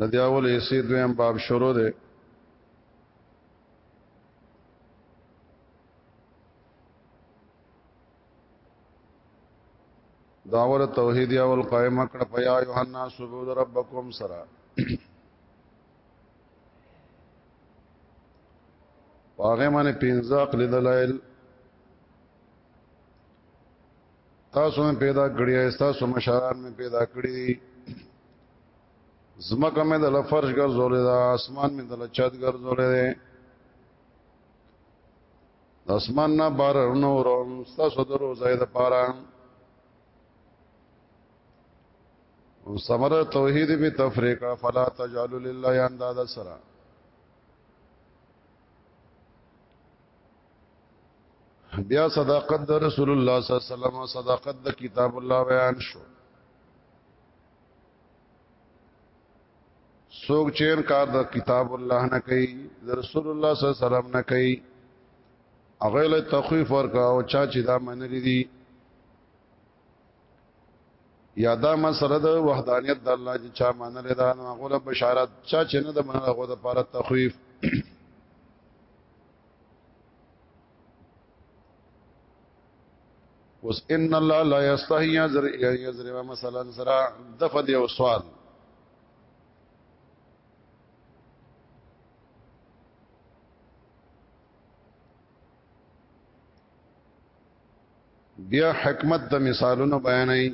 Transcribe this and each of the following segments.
د دې اول حصے دویم باب شروع دی داور توحید یا ول قائمه کړه پیا یوحنا سبود ربکم سرا واغه باندې پنځه عقل دلایل تاسو مې پیدا کړی تاسو مشران مې پیدا کړی زمکه مې د لفرش ګرځولې دا اسمان مې د لچات ګرځولې ده اسمان نه بار نو روم تاسو درو زائد پاره سمره توحید به تفریق فلا تجعلوا لله انداز سره بیا صداقت د رسول الله صلی الله علیه وسلم او صداقت د کتاب الله بیان شو سوک چیر کار د کتاب الله نه کوي د رسول الله صلی الله علیه وسلم نه کوي هغه له تخفیف ورکا او چا چې دا منلې دي یادا مسره د وحدانیت د الله چې چا منلې ده نو هغه بشارت چا چې نه د منلې هغه د پاره تخفیف اوس ان الله لا یستحی یذر یذر مثلا سرا دفع دی او سوال بیا حکمت د مثالونو بیانای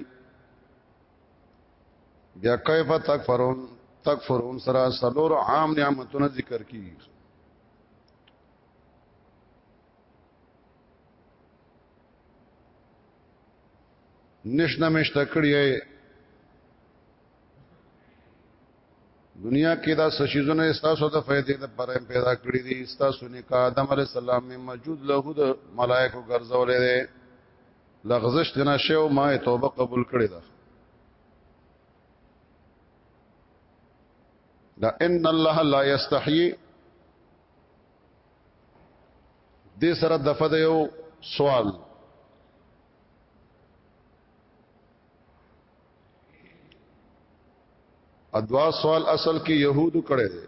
بیا کیف تکفرون تکفرون سرا سلور عام نعمتونه ذکر کی نشنه مشته کړی دنیا کې دا سشیزونه استاسو د فائدې د پرې پیدا کړی دي استاسو نه کا آدم علی السلام می موجود له د ملائکو ګرځولې ده لغزش تنا شو ما توبه قبول کړی ده دا ان الله لا یستحیی دې سره د فد یو سوال ادوا سوال اصل کې يهودو کړه دي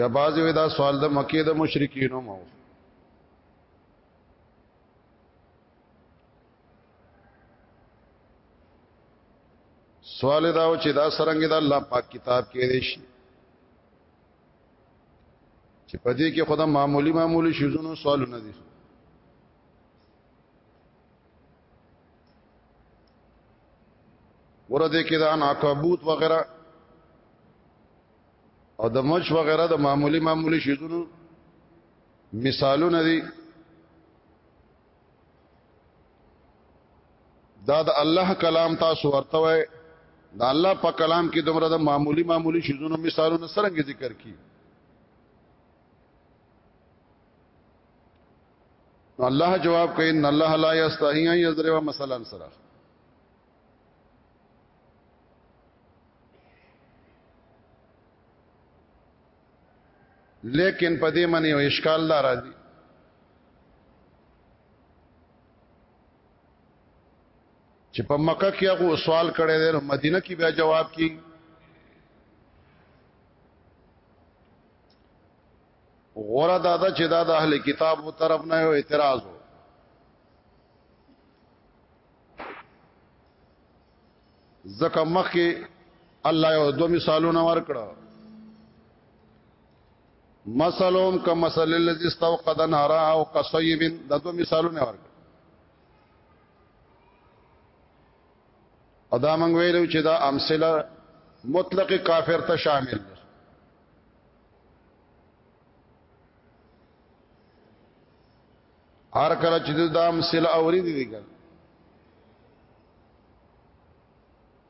یا باز وی دا سوال د مکه د مشرکینو مو سوال دا و چې دا سرنګ دا الله پاک کتاب کې دی شي چې په دې کې خدای معمولی معمولی شوزونو سوالونه دي ورته کې دا ناکبوت وغیرہ او د مچ وغیرہ د معمولی معمولی شیزونو مثالونه دي دا د الله کلام تاسو ورته وای دا الله په کلام کې دومره د معمولی معمولی شیزونو مثالونه سرنګ ذکر کی الله جواب کوي ان الله لا یستحی ان یضرب مثلا سره لیکن په دې باندې یو اشکال دار راځي چې په مکه کې هغه سوال کړي دی نو مدینه کې بیا جواب کی غوړه دادا چې دا د اهل کتاب مو طرف نه یو اعتراض ځکه مخکې الله یو دو مثالونه ورکړه مثلهم کمثل الذي استوقد نارا او قصيب دا دو مثالونه ورکړه ادا مونږ ویلو چې دا امثله مطلق کافر ته شامل ده هر کله چې د دام سل اوري دي ګل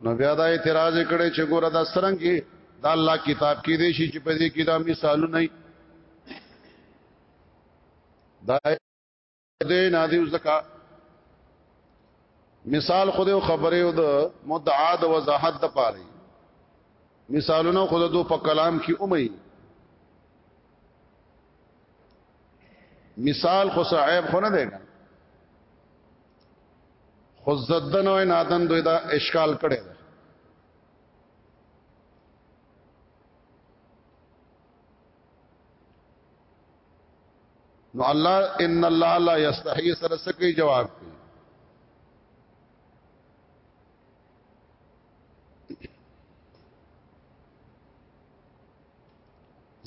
نو بیا دا اعتراض کړي چې ګوره دا سرنګ کې دا الله کتاب کې دي شي چې په دې کې دا مثال نه دا دې نه دی زکا مثال خو دې خبره او د مدعا د وضاحت د پاره مثالونه خود دو په کلام کې اومي مثال خو صاحب خو نه دی خو زدن او نادن دوی دا اشکال کړي نو الله ان الله لا یستحی سره سکی جواب کوي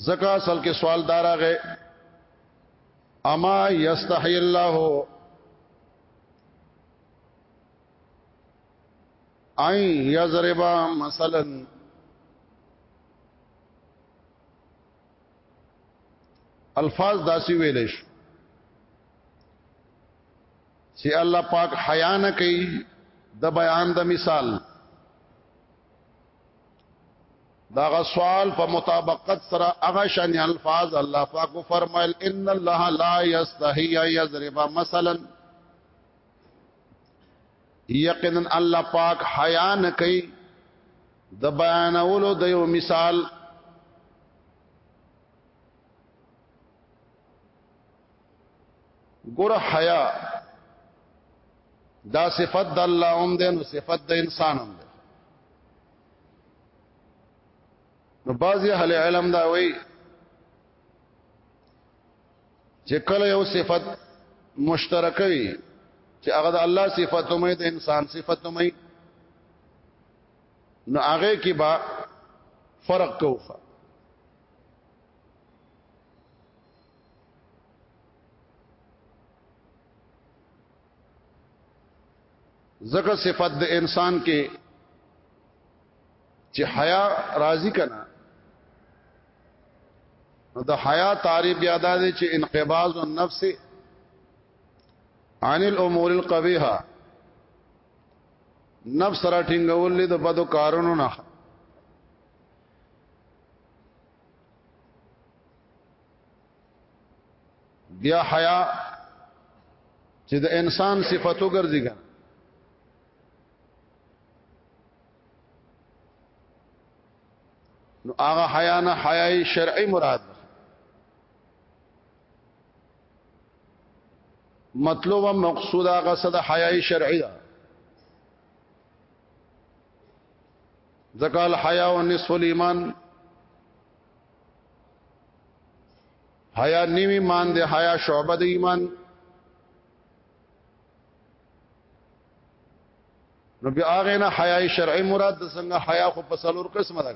زکه اصل کې سوال داراغه اما یستحی الله اي یضربا مثلا الفاظ داسي ویل شي چې الله پاک حیا نه کوي د بیان د مثال دا سوال په مطابقت سره هغه شان الفاظ الله پاک فرمایل ان الله لا یستحی یضرب مثلا یقینا الله پاک حیا نه کوي د بیانولو د یو مثال ګور حیا دا صفت د الله هم ده نو صفت د انسان هم ده نو بعضی اهل علم دا وایي چې کله یو صفت مشترک وي چې هغه د الله صفت هم د انسان صفت هم نو هغه کې با فرق کوفه زکه صفت د انسان کې چې حیا راضی کنا نو د حیا تعریف یاد دی چې انقباض النفس عن الامور القبیحه نفس را ټینګول د بدو کارونو نه بیا حیا چې د انسان صفاتو ګرځي ګان نو هغه حیا نه حیاي شرعي مراد مطلوب او مقصود هغه صد حیاي شرعي ده ذکال حیا او نصف الایمان حیا نیم ایمان دی حیا شعبه د ایمان نو بیا هغه نه حیا شرعي مراد د څنګه حیا خو په څلور قسمه ده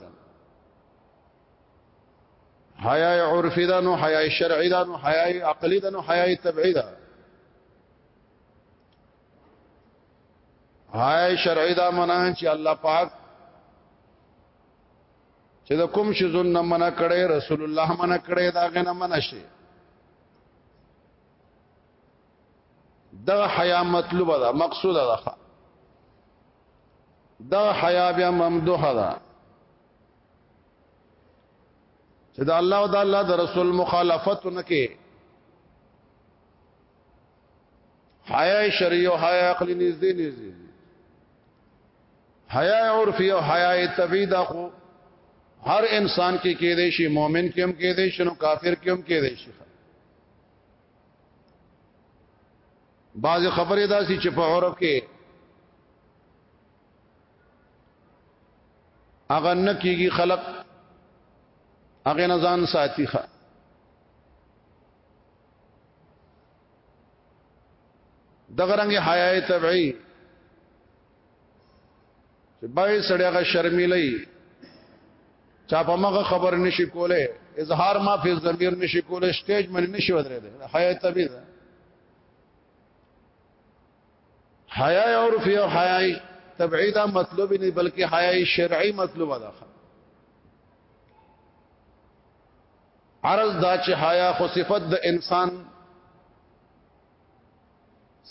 حیا عرفی ده نو حیا شرعي ده نو حیا عقلی ده نو حیا طبيعي ده حیا شرعي ده معنی چې الله پاک چې د کوم شي زن نه منع کړي رسول الله منع کړي دا غنه منع شي دا حیا مطلوبه ده مقصوده ده دا حیا بیا ممدوحه ده چې دا الله او دا الله د رسول مخالفت نه کې حیا شریعه حیا عقلی نږدې نږدې حیا عرفی او حیا طبیعی دا خو هر انسان کې کې دی شي مؤمن کې هم کې دی شي نو کافر کې هم کې دی شي بعض خبره دا سي چې په عرب کې اغه نه کیږي خلق اغه نه ځان ساتي خا دغه رنګ حیاي طبيعي چې بای سړی هغه شرمېلې چا په مغه خبر نشي کوله اظهار ما فی ضمیر نشي کوله سټیج باندې نشي ودرې ده حیا طبيعي ده حیا او رفیع او حیاي طبيعي دا مطلب نه بلکې حیاي شرعي مطلب ده عرض دا چې حیا خو صفت د انسان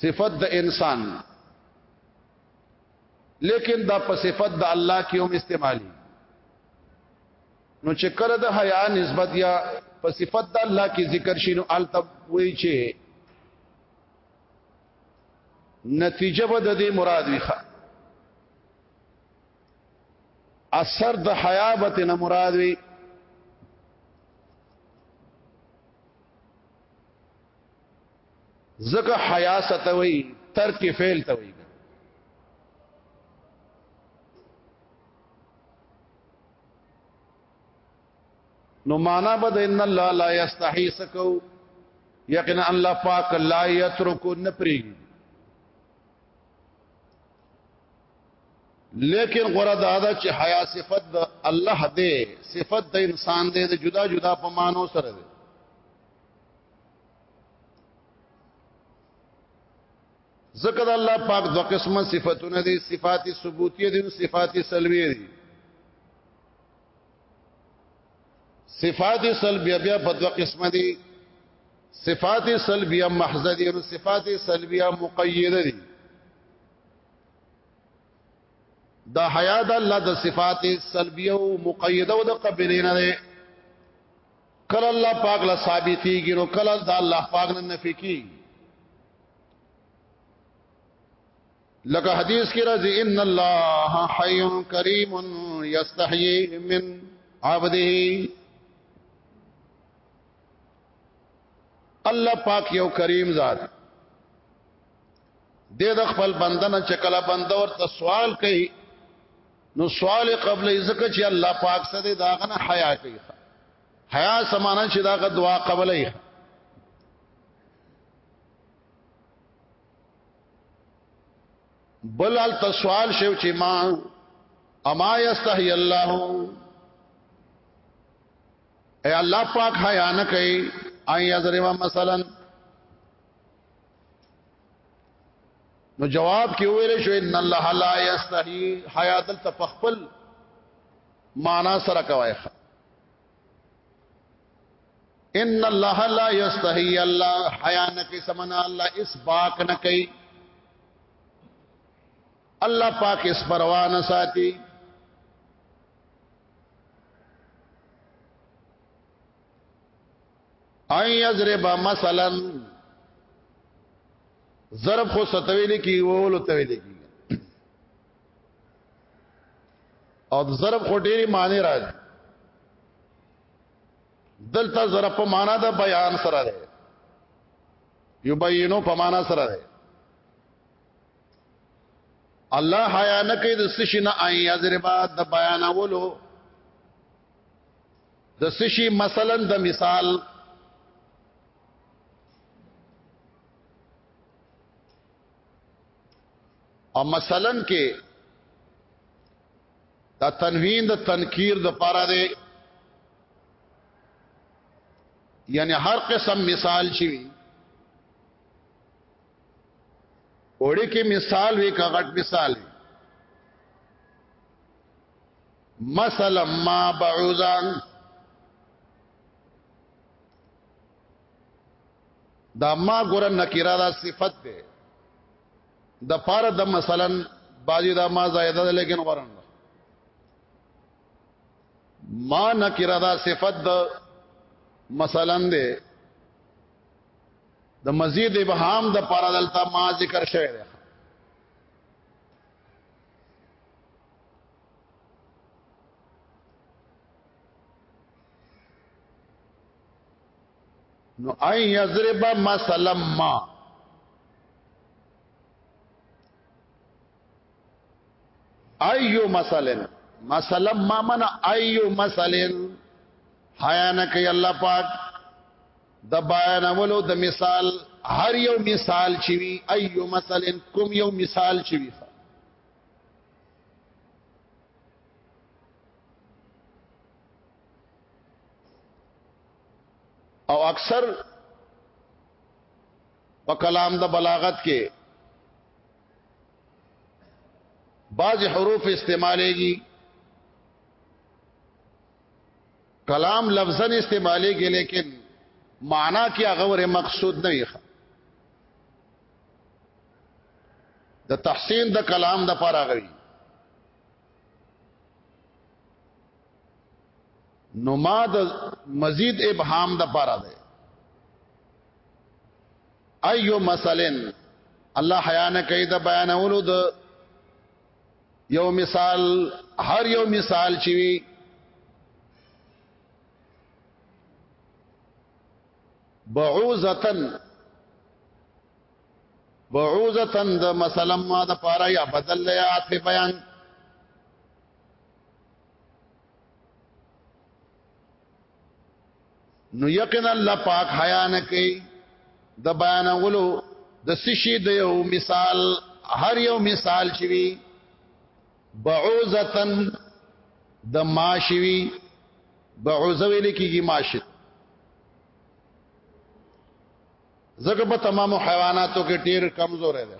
صفت د انسان لیکن دا په صفت د الله کې هم استعمالي نو چې کله د حیا نسبت یا په صفت د الله کې ذکر شینو التب وی چې نتیجه به د دې مراد وي اثر د حیابت نه مراد وی زکه حیا ستوي ترک فعل توي نو معنا بد ان الله لا یستحی سکو یقینا الله پاک لا یترک نپری لیکن غره دا دا چې حیا صفت د الله دی صفت د انسان دی د جدا جدا په مانو سره دی ذکر الله پاک دو قسمه صفاتونه دي صفات ثبوتیه دي صفات سلبیه دي صفات سلبیه بیا په دو قسمه دي صفات سلبیه محض دي صفات سلبیه مقیده دي دا حیا د الله د صفات سلبیه او مقیده او د قبلی نه ده کله الله پاک له ثابتېږي نو کله د الله پاک نه نفي کیږي لکه حدیث کې راځي ان الله حي کریم یستحیی من عبده الله پاک یو کریم ذات د د خپل بندنه چې کله بنده ورته سوال کوي نو سوال قبل ذکر چې الله پاک سره دا غنه حیا کوي حیا سمانه چې دا غ دعا قبلې بل ال تسوال شو چې ما اما یستحی الله اے الله پاک حیا نه کوي اي یذروا مثلا نو جواب کې ویل شو ان الله لا یستحی حیات التفخل معنا سره کوي ان الله لا یستحی الله حیا نه کوي سمنا الله اس باک نه کوي الله پاک اس پروا نه ساتي ان یضرب مثلا ضرب خو ستویل کی وولو تویل کی او ضرب خو ډیری معنی راځي دلته ضرب په معنا د بیان سره ده یبینو په معنا سره ده الله حیا نه کوي د سشنه ای ضربات د بیانولو د سشي مثلا د مثال او مثلا کې دا تنوین د تنکیر د پاره دی یعنی هر قسم مثال شي وړي کې مثال وی کا غټ مثال وی مثلا ما بعوزان دا ما ګور نکرا دا صفت ده د پاره د مثلا باجی دا ما زائده ده لیکن ورن ما نکرا دا صفت ده مثلا ده د مزید ابهام د پاره دلته ما ذکر شوی ده نو اي يضرب مثلا ما ايو مثلا مثلا ما من ايو مثلا حیا نه کوي الله پاک د بیانولو د مثال هر یو مثال چې وي ايو مثلا کوم یو مثال چې وي او اکثر په کلام د بلاغت کې بعض حروف استعمالېږي کلام لفظا استعمالی کې لیکن معنا کې هغه ور مقصود نه وي د تحسین د کلام د پاره غوي نو ما د مزید ابهام د پاره ده ايو مثلا الله حیا نه کوي د بیانولو د یو مثال هر یو مثال چې وي بعوزتن بعوزتن د مثلا ما د پاره یا بدل یا عطف بیان نو یقینا الله پاک حیا نه کوي د بیانولو د سشي د یو مثال هر یو مثال چې وي بعوزتن د ماشوي بعوزه ویل کیږي ماشي زګ په تمامو حیواناتو کې ډیر کمزور دی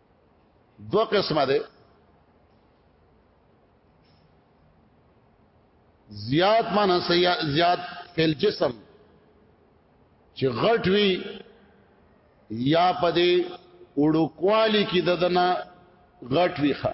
دو قسمه ده زیات معنی زیات فل جسم چې غټ وی یا پدې وړو کوالی کې ددنه غټ وی ښه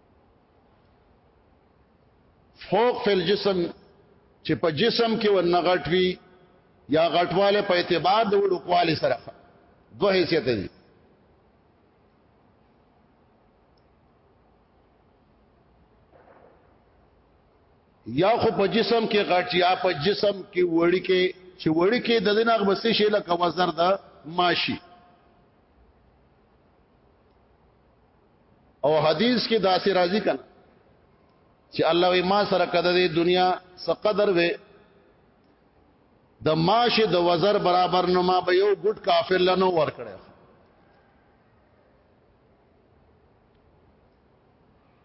فوق فی الجسم چې په جسم کې ورنه غټ وي یا غټواله په اعتبار د وړو کواله سره دوه حیثیت دي یا خو په جسم کې غټ یا په جسم کې وړي کې چې وړي کې د دینه غبسې شي لکه وزر د ماشي او حدیث کې داسې راځي کنه چې الله وي ما سره کده د دنیا سقدر وي د ماش د وزر برابر نو ما به یو ګډ کافر لنو ور کړی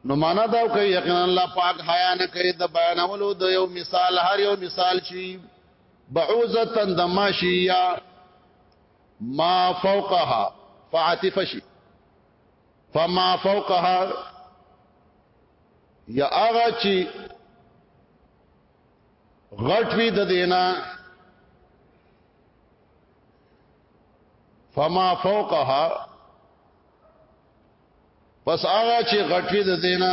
نو معنا دا کوي یقینا الله پاک حیا نه کوي د بیانولو د یو مثال هر یو مثال شي بعوزتن د ماشیا ما فوقها فعاطف شي فما فوقها یا هغه چې غټ وی د دینا فما فوقها پس هغه چې غټ وی د دینا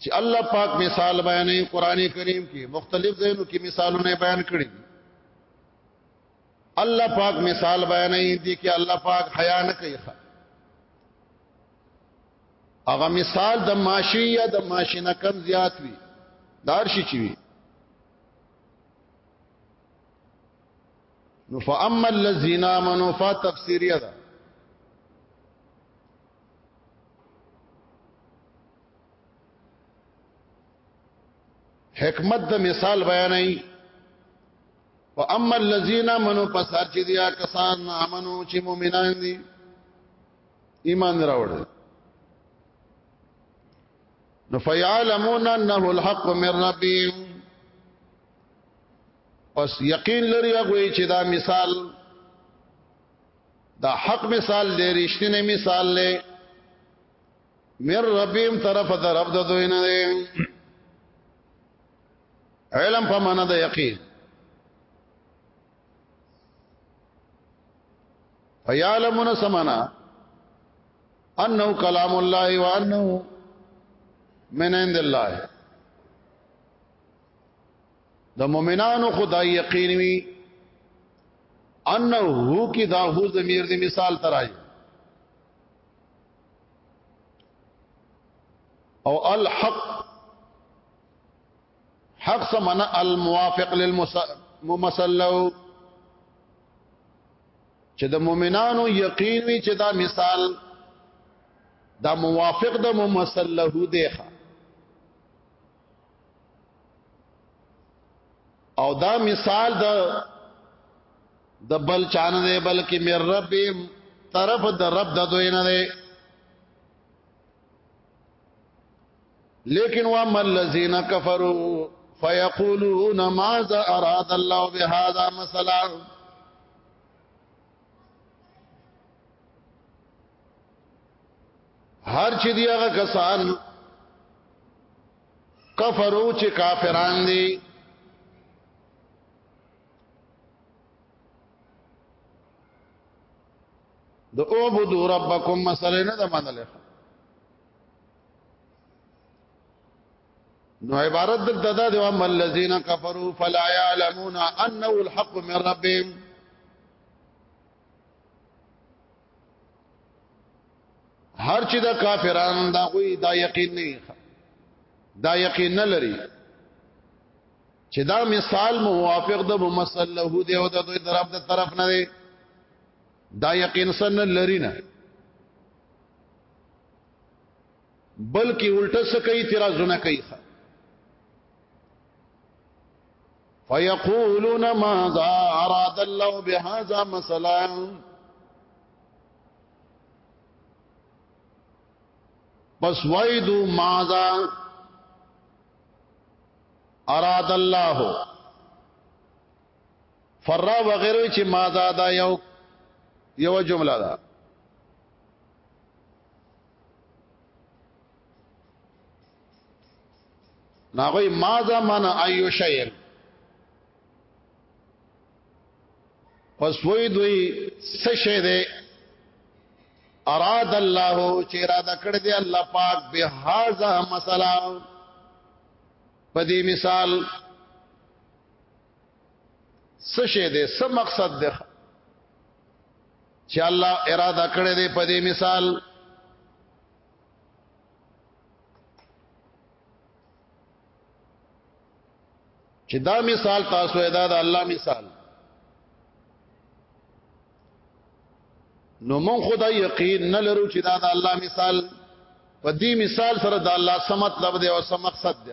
چې الله پاک مثال بیانې قران کریم کې مختلف ځایونو کې مثالونه بیان کړي الله پاک مثال بیانې دي کې الله پاک حیا نه کوي هغه مثال د ماشی یا د ماشینه کم زیات وي دار شي چی وي نو فاما الذين امنوا فتفسيريه حکمت د مثال بیانای و اما الذين منو پس چې دیا کسان امنو چې مؤمنان دي ایمان راوړل نو فیعلمون انه الحق من ربهم پس یقین لري هغه چې دا مثال دا حق مثال دی رښتینی مثال دی مر ربیم طرف د رب د دوی نه دی علم په معنا د یقین فیعلمون سمانا انه کلام الله وانه من عند الله د مؤمنانو خدای یقین وی انه هو کی دا هو ضمیر دی مثال ترای او الحق حق سمنا الموافق للمسلو چې د مؤمنانو یقین وی چې دا مثال دا موافق د ممثل له دی او دا مثال د د بل چان دی بلکې مې رب طرف د رب د دوی نه دی لیکن واما الذين كفروا فيقولون ماذا اراد الله بهذا مثلا هر چې دی هغه کسان کفرو چې کافران دي د اوبدو ربکم مسله نه ده منله نو عبارت دلته دا دی وام الذين كفروا فلا يعلمون انه الحق من ربهم هر چې د کافرانو دا غوي دا یقین نه دا یقین نه لري چې دا مثال موافق د ممثل له دی او د دوی طرف د طرف نه دی دا یقین سن لري نه بلکې الټه سکه اعتراضونه کوي فیقولون ماذا اراد الله بهذا مثلا پس وایدو ماذا اراد الله فرا وغیره چې ماذا دا یو یو جمله ده ناغوی ماذا من ایو شیر پس وی دوی سشه ده اراد الله چې اراده کړ دې الله پاک به هاذا مساله په دې مثال سشه دې سم مقصد ده چې الله اراده کړې دې په دې مثال چې دا مثال تاسو ادا د الله مثال نو مون خدا یقین نه لرو چې دا د الله مثال په دې مثال سره د الله سم مطلب دی او سم مقصد دی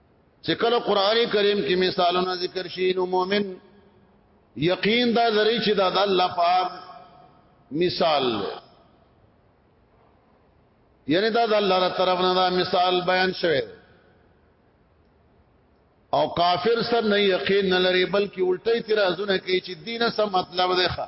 چې کله قران کریم کې مثالونه ذکر شي نو مؤمن یقین دا لري چې دا د الله پاک مثال دی یعنی دا د الله تر طرف نه دا مثال بیان شوی او کافر سر نه یقین نه لري بلکې الټه اعتراضونه کوي چې دینه سم مطلب دی ښه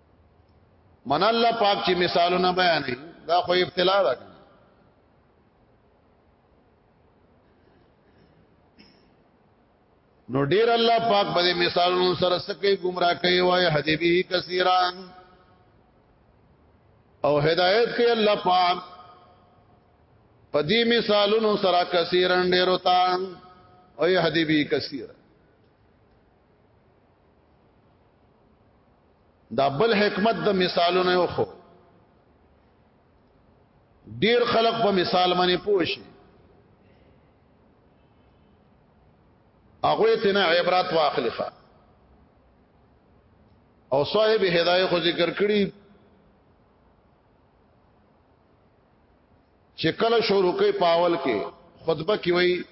من الله پاک چې مثالونه بیانې دا خو ابتلا ده نو ډیر الله پاک په مثالونو سره سکه گمراه کوي وای حدیبی کثیران او هدایت کوي الله پاک په دې مثالونو سره کثیرن ډیر وتا او حدیبی کثیر دا بل حکمت د مثالونه یو خو ډیر خلق په مثال باندې پوښي هغه ته نه عبرت واخلفه او صاحب هدايه خو ذکر کړی چې کله شروع کوي پاول کې خطبه کې وایي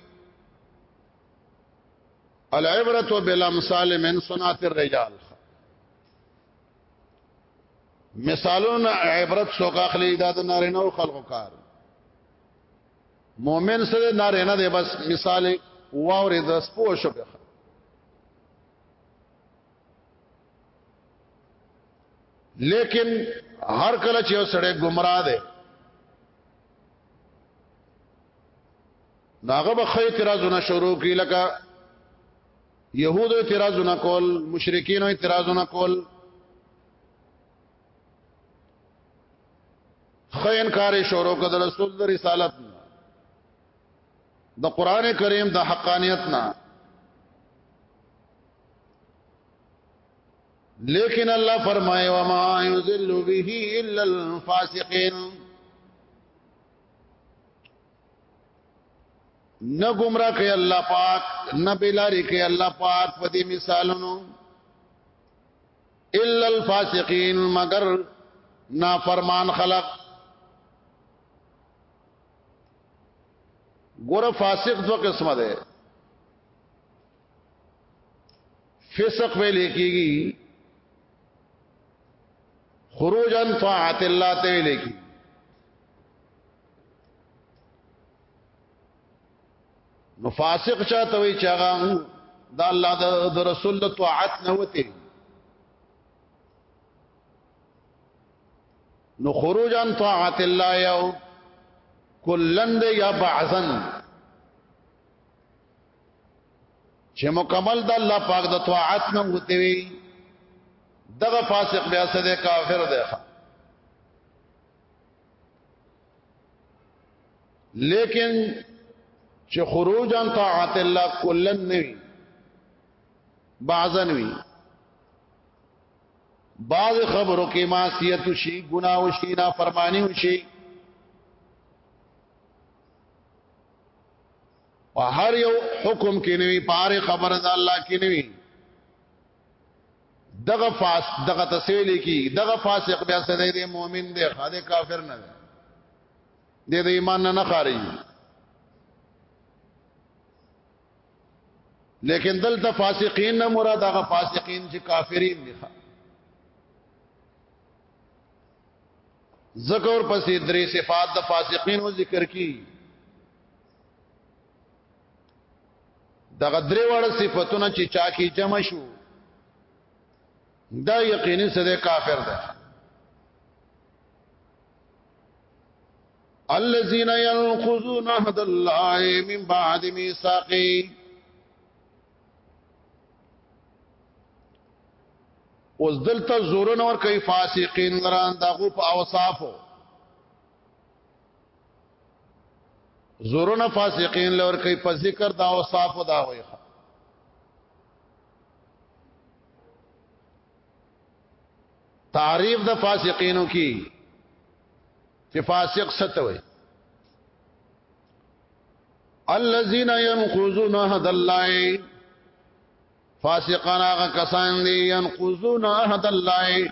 العبرت بالامثال من صنعت الرجال مثالونه عبرت څوک اخلي دا د نارینه او خلقو کار مؤمن سره نارینه دی بس مثال واورې د سپو شو لیکن هر کله چې یو سړی گمراه دی ناغه به خې اعتراضونه شروع کی لکه يهود اعتراضونه کول مشرکین اعتراضونه کول خې انکار شروع کړ رسول د رسالت د قران کریم د حقانیت نه لیکن الله فرمایي و ما یذل به الا الفاسقین نه گمراه کوي الله پاک نه بلاری کوي الله پاک په دې مثالونو الا الفاسقين مگر نافرمان خلق ګور فاسق دو قسمه ده فسق ویل کیږي خروجن طاعت الله ته ویل کیږي نو فاسق چاته وي چې هغه د الله د رسول له طاعت نه وته نو خروج عن طاعت الله یو کلند یا بعضن چې مکمل د الله پاک د طاعت نه وته وي دغه فاسق بیا سده کافر دی لیکن چې خروج عن طاعت الله کلن نوي بعضن وي بعض خبرو کې معصیت شي ګناه او شي نافرمانی او شي او هر یو حکم کې نوي پاره خبره د الله کې نوي دغه فاس دغه تسویل کی دغه فاسق بیا سره دی مؤمن دی خاله کافر نه دی د ایمان نه خارج لیکن دلته فاسقین نه مراد هغه فاسقین چې کافرین دي ذکر پسې درې صفات د فاسقین ذکر کی دغه درې وړ صفاتونه چې چا کې جمع شو دا یقیني سره کافر ده الذين ينقضون عهد الله من بعد ميثاقه اوس دلته زورن اور کوي فاسقین لران دغه په اوصافو زورونه فاسقین لور کوي په ذکر دا او صاف دا وي تعریف د فاسقینو کی چې فاسق ستوي الذين ينقضون عهد الله فاسقان هغه کسان دي ينقضون عهد الله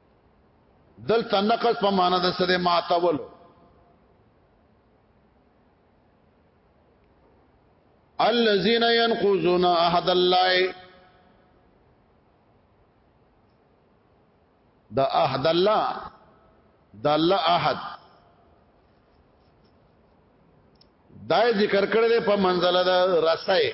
دلته نقض په معنا د سره ماتول الذين ينقضون عهد الله د عهد الله د الله عهد دا ذکر کړل په منزله د رسای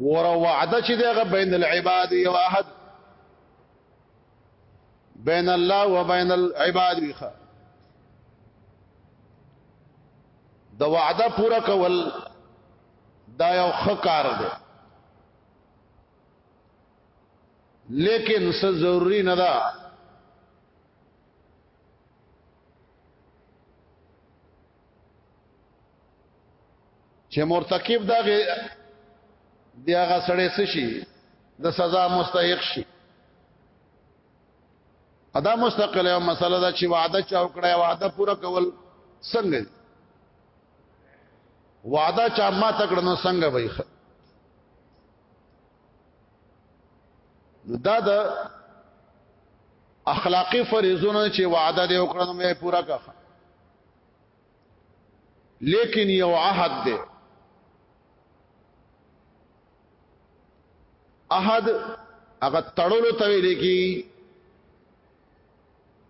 ور وعده چې دغه بین العباد یو احد بین الله و بین العباد ویخه د وعده پوره کول دا یو خکار دی لیکن څه ضروری نه ده چې مرتکب دا دی هغه سړی څه شي د سزا مستحق شي ادا مستقل یو مسله دا چې وعده چا وکړه وعده پوره کول څنګه وعده چا ما تکړه نو څنګه وای نو دا د اخلاقی فریضونو چې وعده دی وکړه نو مې پوره کړه لیکن یو عهد دی عهد هغه تړلو ته ویل کی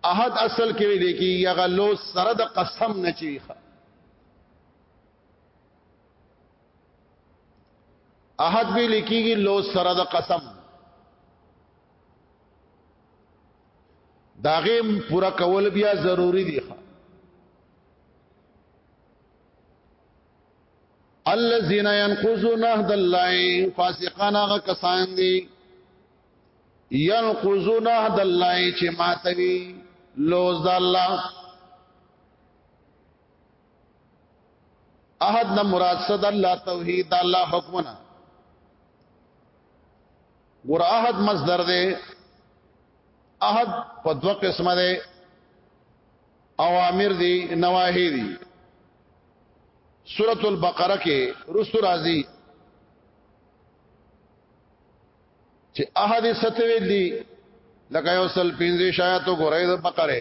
عهد اصل کې ویل کی هغه لو سره د قسم نه چیخه احد به لیکيږي لو سره د قسم داغه پورا کول بیا ضروری دی الذين ينقضون عهد الله فاسقان هغه کسان دي ينقضون عهد الله چې ماتوي لوز الله احد نه مراد صد الله توحید الله حکمنا ګور احد مصدر دی احد په دوه قسمه دی اوامر دی نواهی دی سورۃ البقره کې رسو راځي چې احد ستوي دی لکه یو سل پینځه شایتو ګورای د بقره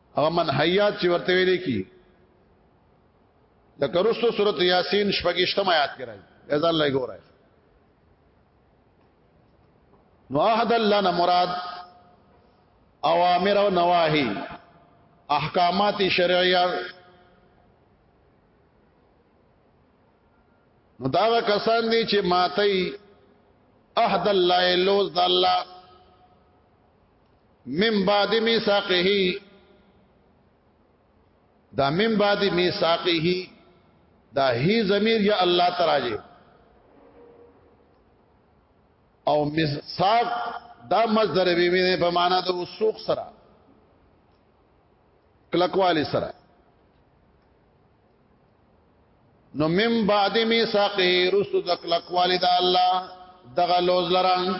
هغه منحیات چې ورته ویل کی د کرستو سورۃ یاسین شپږشتم آیات کې راځي اذا الله ګورای نو احد الله نه مراد اوامر او نواهی احکامات شرعیه نو دا کسان دي چې ماتي احد الله لوز د الله من بعد میثاقه دا من بعد میثاقه دا هی ضمیر یا الله تراجه او میثاق دا مصدر به مې په معنا د وسوق سره کلکوالی سره نو من بعد میثاقه رسو د کلکوالی د الله دغه لوز لران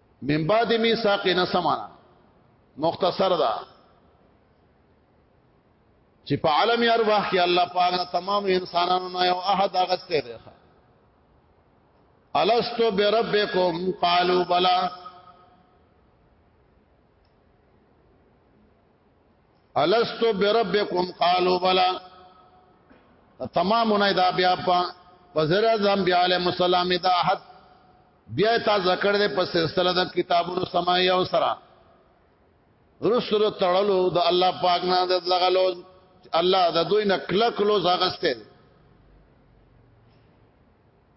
من بعد میثاق نه سمانا مختصر ده چې په عالم ارواح کې الله پاک تمام انسانانو نه یو احد اغسته دی الستو بربکم قالوا بلا الستو بربکم قالوا بلا تمام نه دا بیا په وزرا زم بیا علیہ السلام دا حد بیا تا ذکر دې په سلسله د کتابونو سمایا او سرا رسول تړلو د الله پاک نه د لغلو الله د دوی نه کله کلو زغسته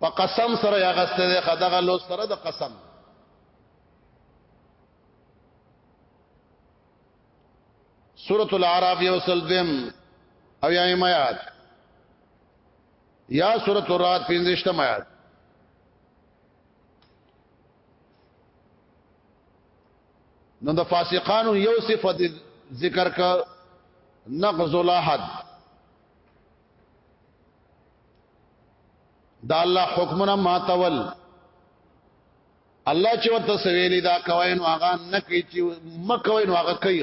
په قسم سره یا غسته ده خدغه لو سره د قسم سورۃ الاعراف یو سلدم او یا ایمات یا سورۃ الرعد 15 آیات نو د فاسقانو یو صفت ذکر کا نقض الاحد دا الله حکمنا ما تول الله چې ورته سویلی دا کوي نو هغه نه کوي چې مکوي نو هغه کوي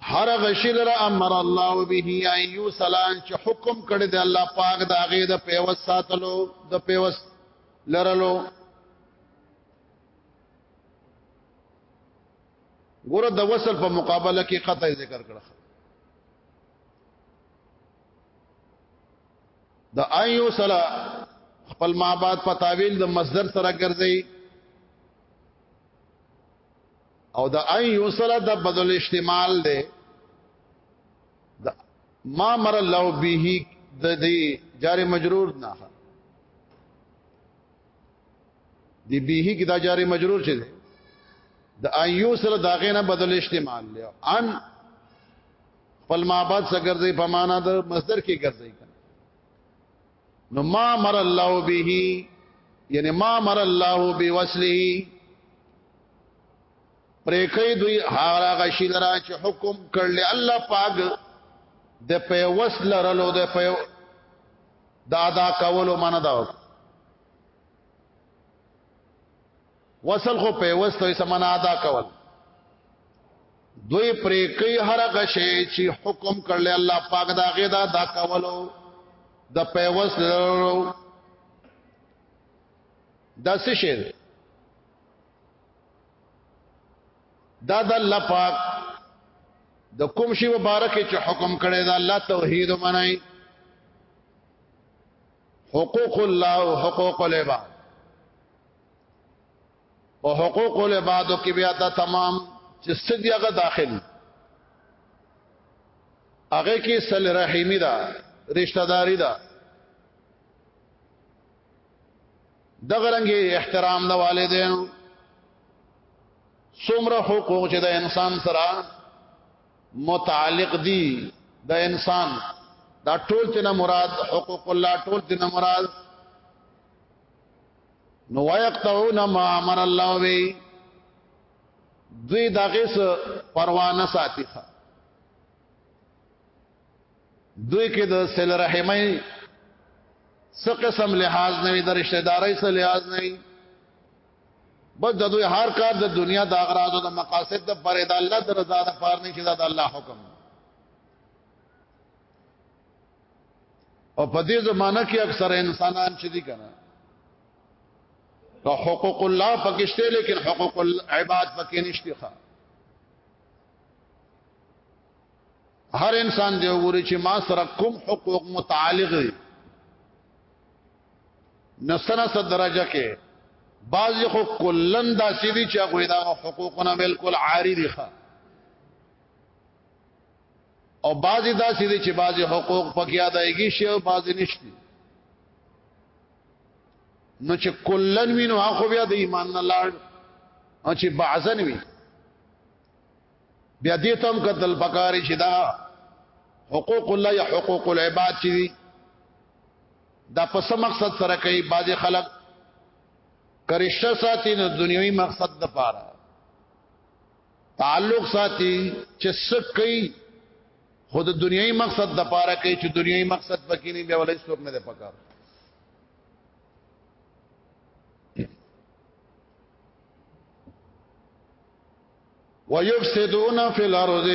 هر غشل را امر الله به ایو سلام چې حکم کړی دی الله پاک دا غي د پیوس ساتلو د پیوس لرلو ګوره د وصل په مقابله کې قطع ذکر کړه د ایو سلا خپل مابات په تعویل د مصدر سره ګرځي او د ان یوصل د بدل استعمال دی د ما مر الله به د دې جار مجرور نه دی به کی دا جار مجرور چي دی د ان یوصل دا غینه بدل استعمال دی ان خپل مابد سره ګرځي په معنا د مصدر کې ګرځي نو ما مر الله به یعنی ما مر الله به وصله پریکې دوی هغه غشي لرا چې حکم کړل الله پاک د په وصل لرلو د په دا دا کولو معنا دا وصل خو په وسته سمنا ادا کول دوی پرې کوي هر غشي چې حکم کړل الله پاک دا غدا دا کولو د پیوس لرو دا څه شي دا د الله پاک د کوم شی مبارک چې حکم کړی دا الله توحید منای حقوق الله حقوق العباد او حقوق العباد کې بیا دا تمام چې سدي هغه داخل هغه کې صل رحیمی دا رشتہ داری دا دغه رنګ احترام د والدینو څومره حقوق چې د انسان سره متعلق دي د انسان دا ټول تینا مراد حقوق الله ټول تینا مراد نو ويقطعون ما امر الله به دوی دغه څه پروا نه ساتي دوی کې د سل رحمای څه قسم لحاظ نه وي د رشتہ داري څه لحاظ نه وي بس د دوی هر کار د دنیا د اغراض او د مقاصد د پرې د الله د رضا د پاره نه چې د الله حکم او په دې زمانہ کې اکثر انسانان چې دي کنه نو حقوق الله پکشته لیکن حقوق العباد پکې نشته ښه هر انسان دی وګوري چې ما سره کوم حقوق متعلق دي نسنه ست درجه کې بعض خو کلن دا سیدی چې هغه دا حقوقونه بالکل عاری دي ښه او بعضی دا سې چې بعضی حقوق پکې ادایګي شي او بعضی نشته نو چې کلن وینو هغه بیا د ایمان نه لاړ او چې بعضن وی بیا دې تم قتل پکاري چې دا حقوق الله یا حقوق العباد چې دي دا پس مقصد سره کوي باز خلک کرشته ساتي نو دنیوي مقصد د پاره تعلق ساتي چې سکه خود دنیوي مقصد د پاره کوي چې دنیوي مقصد پکې نه بیا ولې څوک نه ده پکار ويفسدون في الارض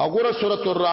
اغره سوره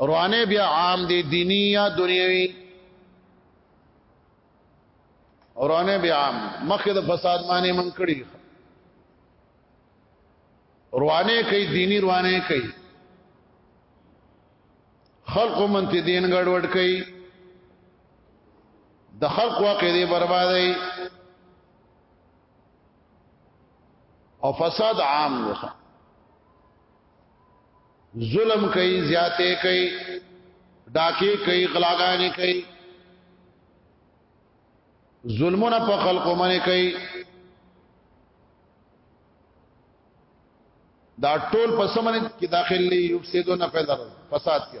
روانه بیا عام دي دینی یا دنیوي روانه بیا عام مخه د فساد باندې من کړی روانه کوي دینی روانه کوي خلق من ته دین ګډوډ کوي د خلق واقع دي بربادي او فساد عام وخه ظلم کوي زیاته کوي ډاکې کوي غلاګانې کوي ظلمونه په خلقو باندې کوي دا ټول په سمنه کې داخلي یفسدون فدر فساد کې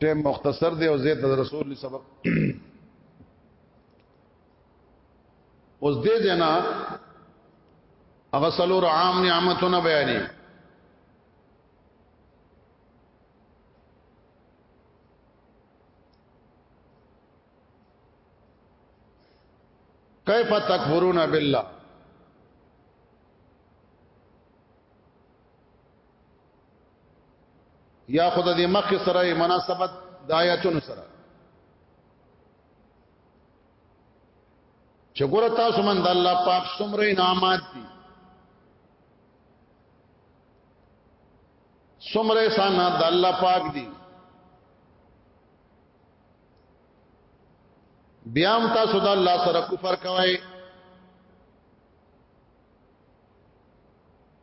ټیم مختصر دی او زیات رسول سبب اوس دې جنا هغه سلور عام نعمتونه بیانې کیف تکفرون بالله یا خود دې مخ سره مناسبت د آیاتونو سره چې ګوره تاسو من د الله پاک څومره انعامات دي څومره احسانات د الله پاک دي بیا هم تاسو د الله سره کفر کوئ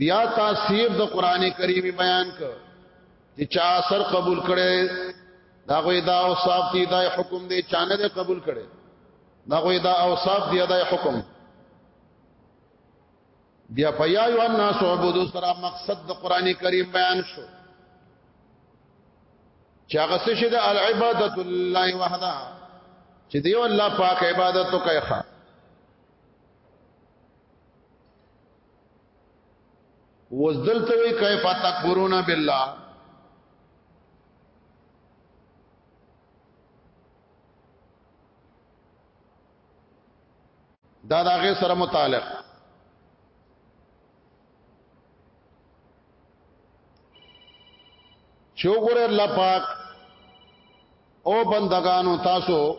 بیا تاثیر د قران کریم بیان ک چې چا سر قبول کړي دا غوې دا او صاحب دی دا حکم دی چانه دی قبول کړي دا غوې دا او صاحب دی دا حکم بیا پیا یو الناس عبدو سره مقصد د قران کریم بیان شو چې هغه څه شه د العبادت الله وحده چې دیو الله پاک عبادت کوي وزدلته وی کیف تکفرون بالله دا داغه سره متعلق چوغور الله پاک او بندگانو تاسو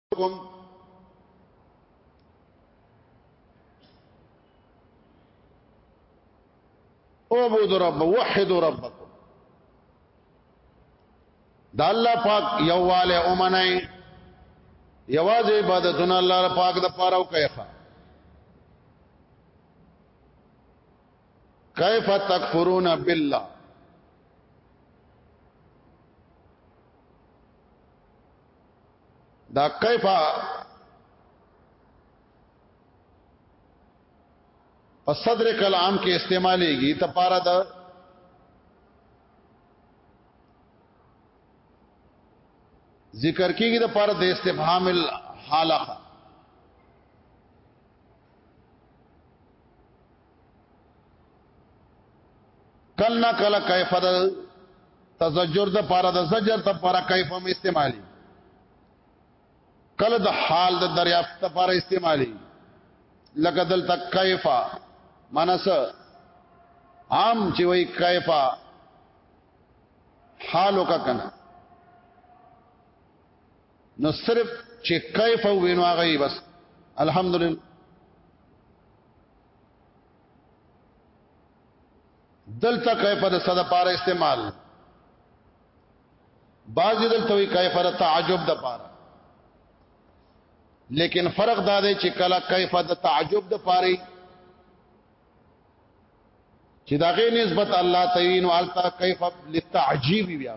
کوم او بود رب وحد ربکم دا الله پاک یواله اومنای یواز عبادتونه الله پاک د پاره او کیخه کیف تکفرون بالله دا کیفا په صدر کلام کې استعمالېږي ته پاره د ذکر کېږي د پاره د استفهام الحالقه کله کله کیف د تزجر د پاره د زجر ته پاره کیف هم استعمالي کله د حال د دریافت ته پاره استعمالي لکه دلته کیفا منس عام چې وای کیفا حالو کا کنه نو صرف چې کیف وینو هغه بس الحمدلله دلته کیف د صد پاره استعمال بعضی دلته وی کیف د تعجب د پاره لیکن فرق دا دی چې کله کیف د تعجب د پاره چې دا غي نسبت الله تعین او التا کیف للتعجیب بیا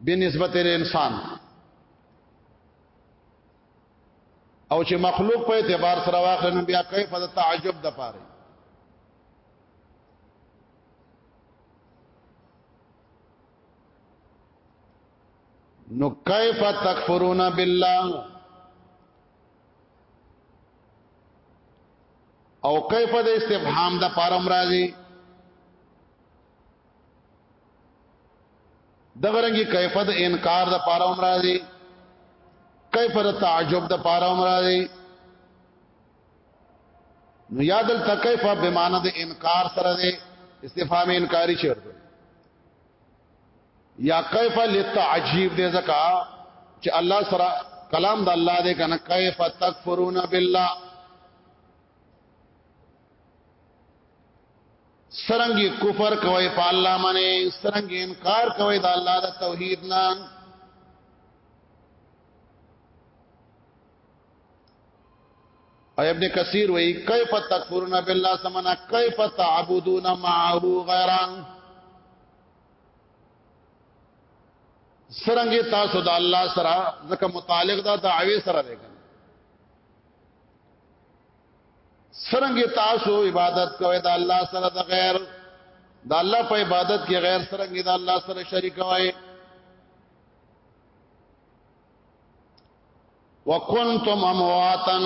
بنسبت انسان او چې مخلوق په اعتبار سره واخل نو بیا کیف د تعجب د پاره نو کیف تکفرون بالله او کیف د استفهام د پاره مرادي دغه رنګي کیفه د انکار د پاره عمر راځي کیفه د تعجب د پاره عمر راځي نو یادل تکیفه به معنی د انکار سره دی استفهام انکاری شرط یا کیفه للتعجیب دې زکا چې الله سره کلام د الله دې کنه کیفه تکفرون بالله سرنګي کفر کوي په الله باندې سرنګي انکار کوي د الله د توحید نه ابن کثیر وی کیف تکفرون بالله سمنا کیف تعبدون معه غیرا سرنګي تاسو د الله سره ځکه متعلق دا دعوی سره دی سرنګ تاسو عبادت کوئ د الله سره د غیر د الله په عبادت کې غیر سرنګ د الله سره شریک وای وکنتم امواتا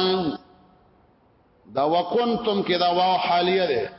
دا وکنتم کې دا واو حالیه ده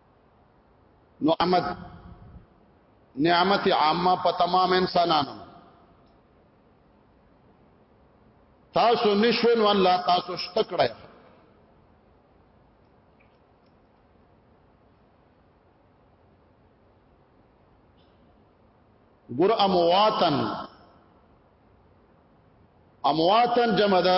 نو امد نعمت عامه په تمام انسانانو تاسو نشوي نو الله تاسو شته کړی ګور امواتن امواتن جمع ده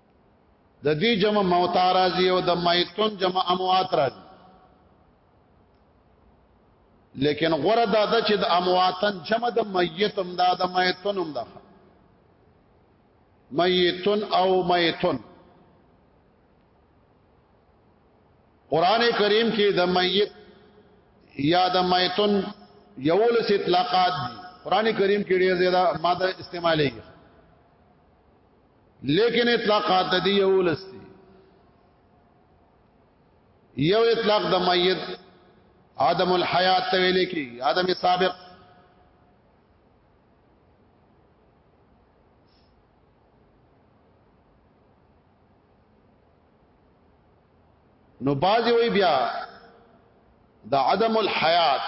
د دې جمع موتا راځي او د میتون جمع اموات راځي لیکن غره دا د چې د امواتن جمع د میتم دا د میتونم دا میتون او میتون قران کریم کې د میت یا د میتون یول سے اطلاقات دی قران کریم کې ډیر زیاده ماده استعمالېږي لیکن اطلاقات د دې ولس دي یو اطلاق د میت عدم الحیات ته ویل کی عدم سابق نو بازی وی بیا د عدم الحیات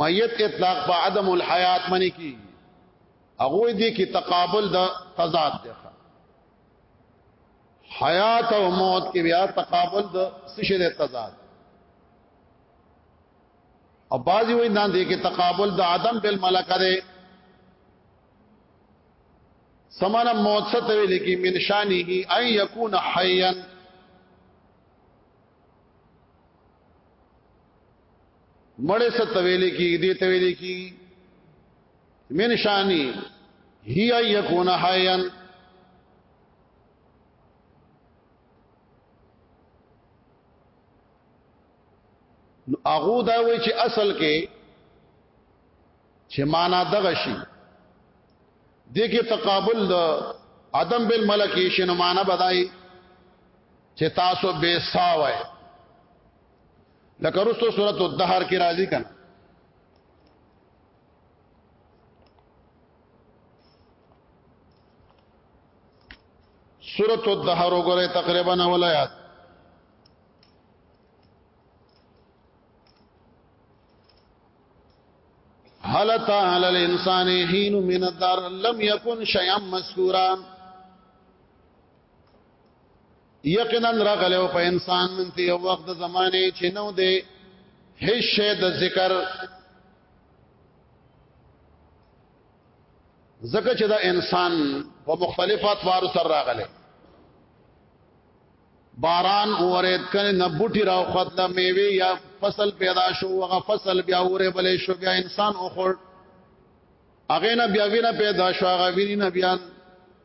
میت اطلاق په عدم الحیات منی کی هغه دې کې تقابل د تضاد دی حیات او موت کې بیا تقابل د سشه د تضاد او بازی وې نه دې کې تقابل د عدم بل ملک دی سمانا موت ستوي لیکي من شانه ان يكون حيا مړې ستویلې کی دې تویلې کی من شانی هی یکون حیان نو هغه دا وی چې اصل کې چې معنا دغه شي دغه تقابل د عدم بالملکیشن معنا بدای چې تاسو به ساوي لکه رسو سورۃ الدهر کې راځي کنه سورۃ الدهر وګوره تقریبا اول آیات هل تعالی الانسان حين من الدار لم يكن شيئا مذكورا یقینا راغله او په انسان منته یو وخت زمانه چې نو دی هیڅ شی د ذکر زکه چې دا انسان په مختلفو اطوار سره راغله باران اورید کنه نبوټی راو خدله میوه یا فصل پیدا شو هغه فصل بیا اوره بلې شو بیا انسان او خور هغه نه بیا وینه پیدا شو هغه وینه بیا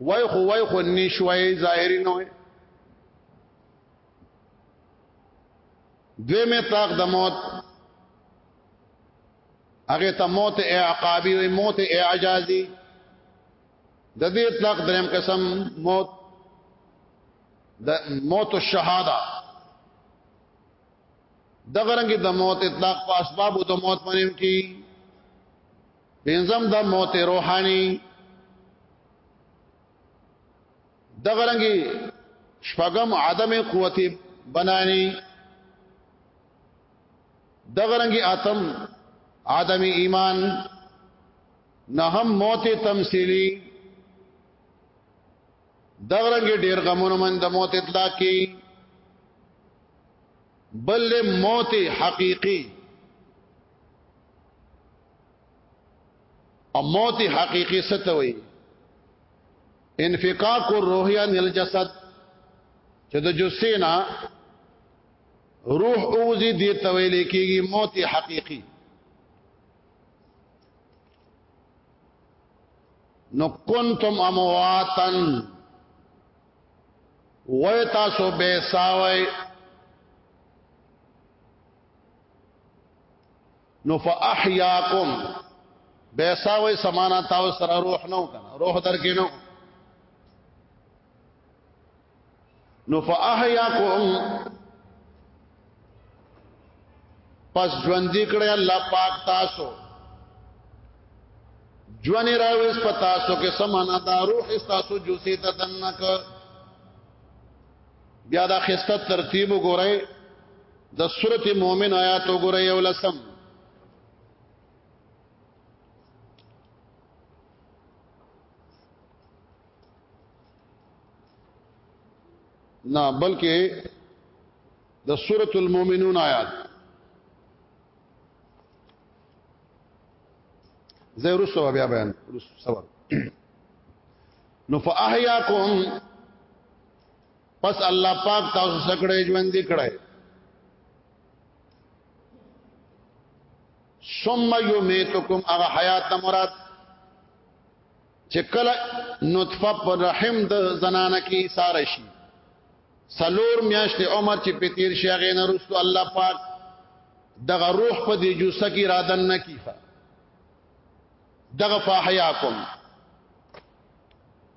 وای خو وای خو نشوي ظاهري نه وي دوی می تاق د موت هغه ته موت اعقابي او موت اعجازي د دې اطلاق دریم قسم موت د موت الشهاده دغه رنګ د موت اطلاق په اسباب د موت باندې کی پنځم د موت روحاني د غرنګي شپږم عدم قوت بناني د غرنګي اتم عدم ایمان نهم موت تمثيلي د غرنګي ډیر غمونه من د موت اطلاق کی بل موت حقيقي او موت حقيقي ستوي انفقاق الروح عن الجسد چې د جسینا روح اوزي دي تویل کېږي موت حقيقي نو کنتم امواتن وای تاسو به ساوي نو فاحیاکم بیسا وې سمانا تاسو سره روح نو کنه روح درکې نو نو فاحیاکم پس ژوند کړی الله پاک تاسو ژوند راويس پتا سو کې سمانا دا روح تاسو جوسي ته دنک بیا دا خسته ترتیب وګورئ د سورته مؤمن آیات وګوره یو لسم نه بلکې د سورته المؤمنون آیات زه رسو بیا بیان رسو صبر نو فاحیاکم پس الله پاک تاسو سکړې ژوند کړه ثم یمیتکم اغه حیات مراد چې کله نطفه پر رحم د زنانه کې ساره شي سلور میاشت عمر چې په تیر شي هغه نه رسو الله پاک دغه روح په دې جوسه کې را دن نه کیفه دغه فاحیاکم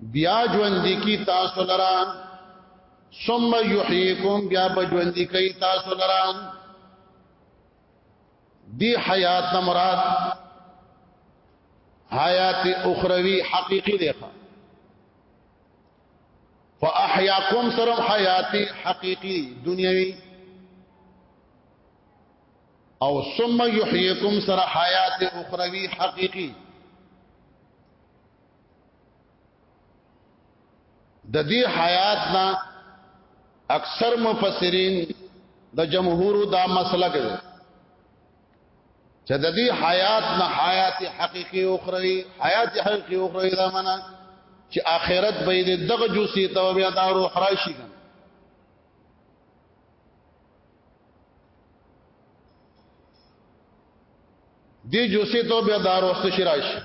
بیا ژوند کی تاسو لرا ثم یحییکم بیا بجوند کی تاسو لرا دی حیات مراد حیات اخروی حقیقی دیخوا فاحیاکم سرم حیات حقیقی دنیوی او ثم یحییکم سر حیات اخروی حقیقی د دې حیات نه اکثر مفسرین د جمهور دا مسلک دی چې د دې حیات نه حیات حقيقي او اخروی حیات حقيقي او اخروی دا معنا چې آخرت به دې دغه جوسي ته بیا دا روح راشي دی جوسي ته بیا دا روح راشي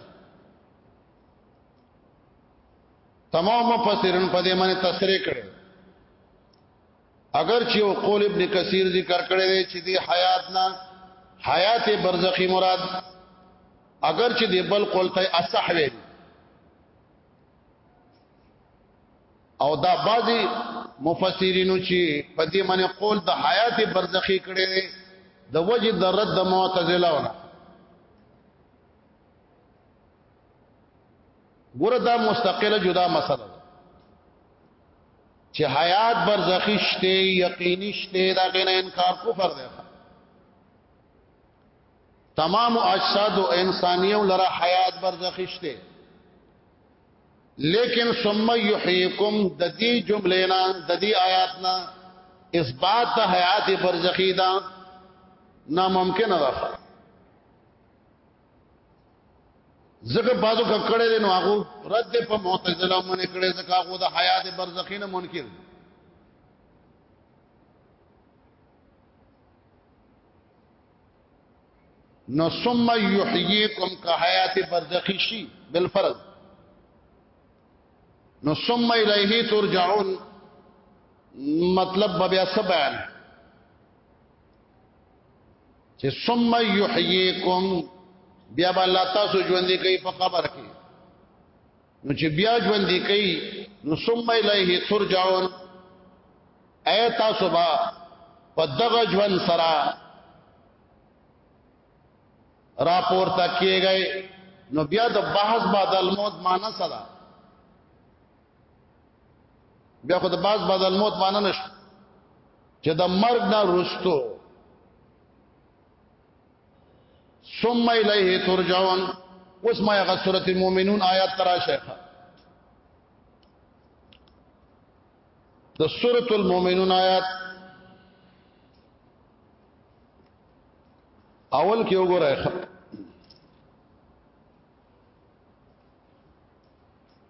تمام مفسرین په دې باندې تفسیر کړي اگر چې او قول ابن کثیر ذکر کړی دی چې دی حیات نه حیات برزخی مراد اگر چې دی بل قول ته اصح وي او دا بعضی مفسرینو چې په دې باندې قول د حیات برزخی کړی دی د وجه د رد معتزله ونه ګوره دا مستقله جدا مسله ده چې حیات برزخی شته یقیني شته دا غنه انکار کفر دی تمام اجساد انسانیو لره حیات برزخی شته لیکن ثم یحییکم د دې جملې نه د دې آیات نه اثبات د حیات برزخی دا ناممکن ده زکه بازو ککړې دي نو هغه رد په معتزله مونږ کړې زکه هغه د حیات برزخی نه منکر نو ثم یحییکم کا حیات برزخی شی بالفرض نو ثم الیه ترجعون مطلب بیا سبعن چې ثم یحییکم بیا به الله تاسو ژوند کوي په قبر کې نو چې بیا ژوند کوي نو ثم الیه ترجعون اے تاسو با په دغه ژوند سره راپور تکیږئ نو بیا د بحث بعد الموت معنی سره بیا خو د باز بعد الموت معنی نشو چې د مرګ نه رستو ثم الیه ترجعون اوس ما هغه سورۃ المؤمنون آیات ترا شیخه د سورۃ المؤمنون آیات اول کې وګورئ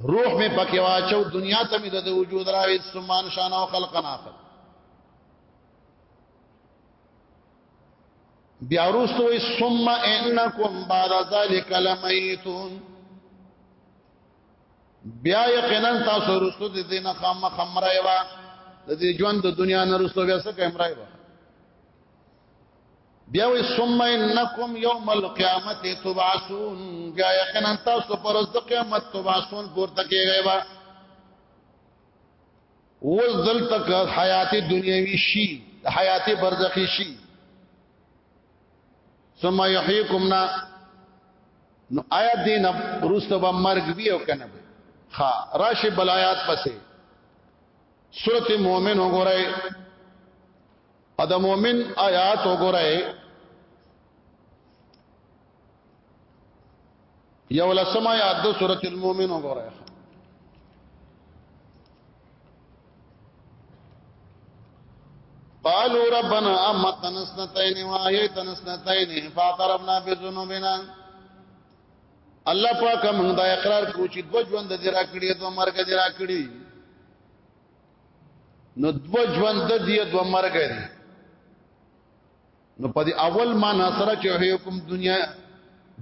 روح می پکې واچو دنیا ته می د وجود راوي سمان شان او خلقنا خلق بیا ورستو وی ثم انکم بعد ذلک لمیتون بیا یقینا تاسو ورستو د دین خام خمرایوا د دې ژوند د دنیا نه ورستو بیا څه کمرایوا بیا وی ثم انکم یوم القیامت تبعثون بیا یقینا تاسو پر ورځ د قیامت تبعثون پورته کیږئ با وزل تک حیات دنیوی شی حیات برزخی شی ثم یحییکم نا نو آیا دین روستو به مرګ وی او کنه خا راشی بل آیات پسې سورته مؤمن وګورئ او د مؤمن آیات وګورئ یو لسم آیات د سورۃ المؤمن وګورئ قالوا ربنا امتنا سنتين واحيتنا سنتين فاعترفنا بذنوبنا الله پاک موږ دا اقرار کوو چې دو ژوند دې راکړي دو مرګ دې راکړي نو دو ژوند دی دو مرګ دی نو په دې اول معنا سره چې حکم دنیا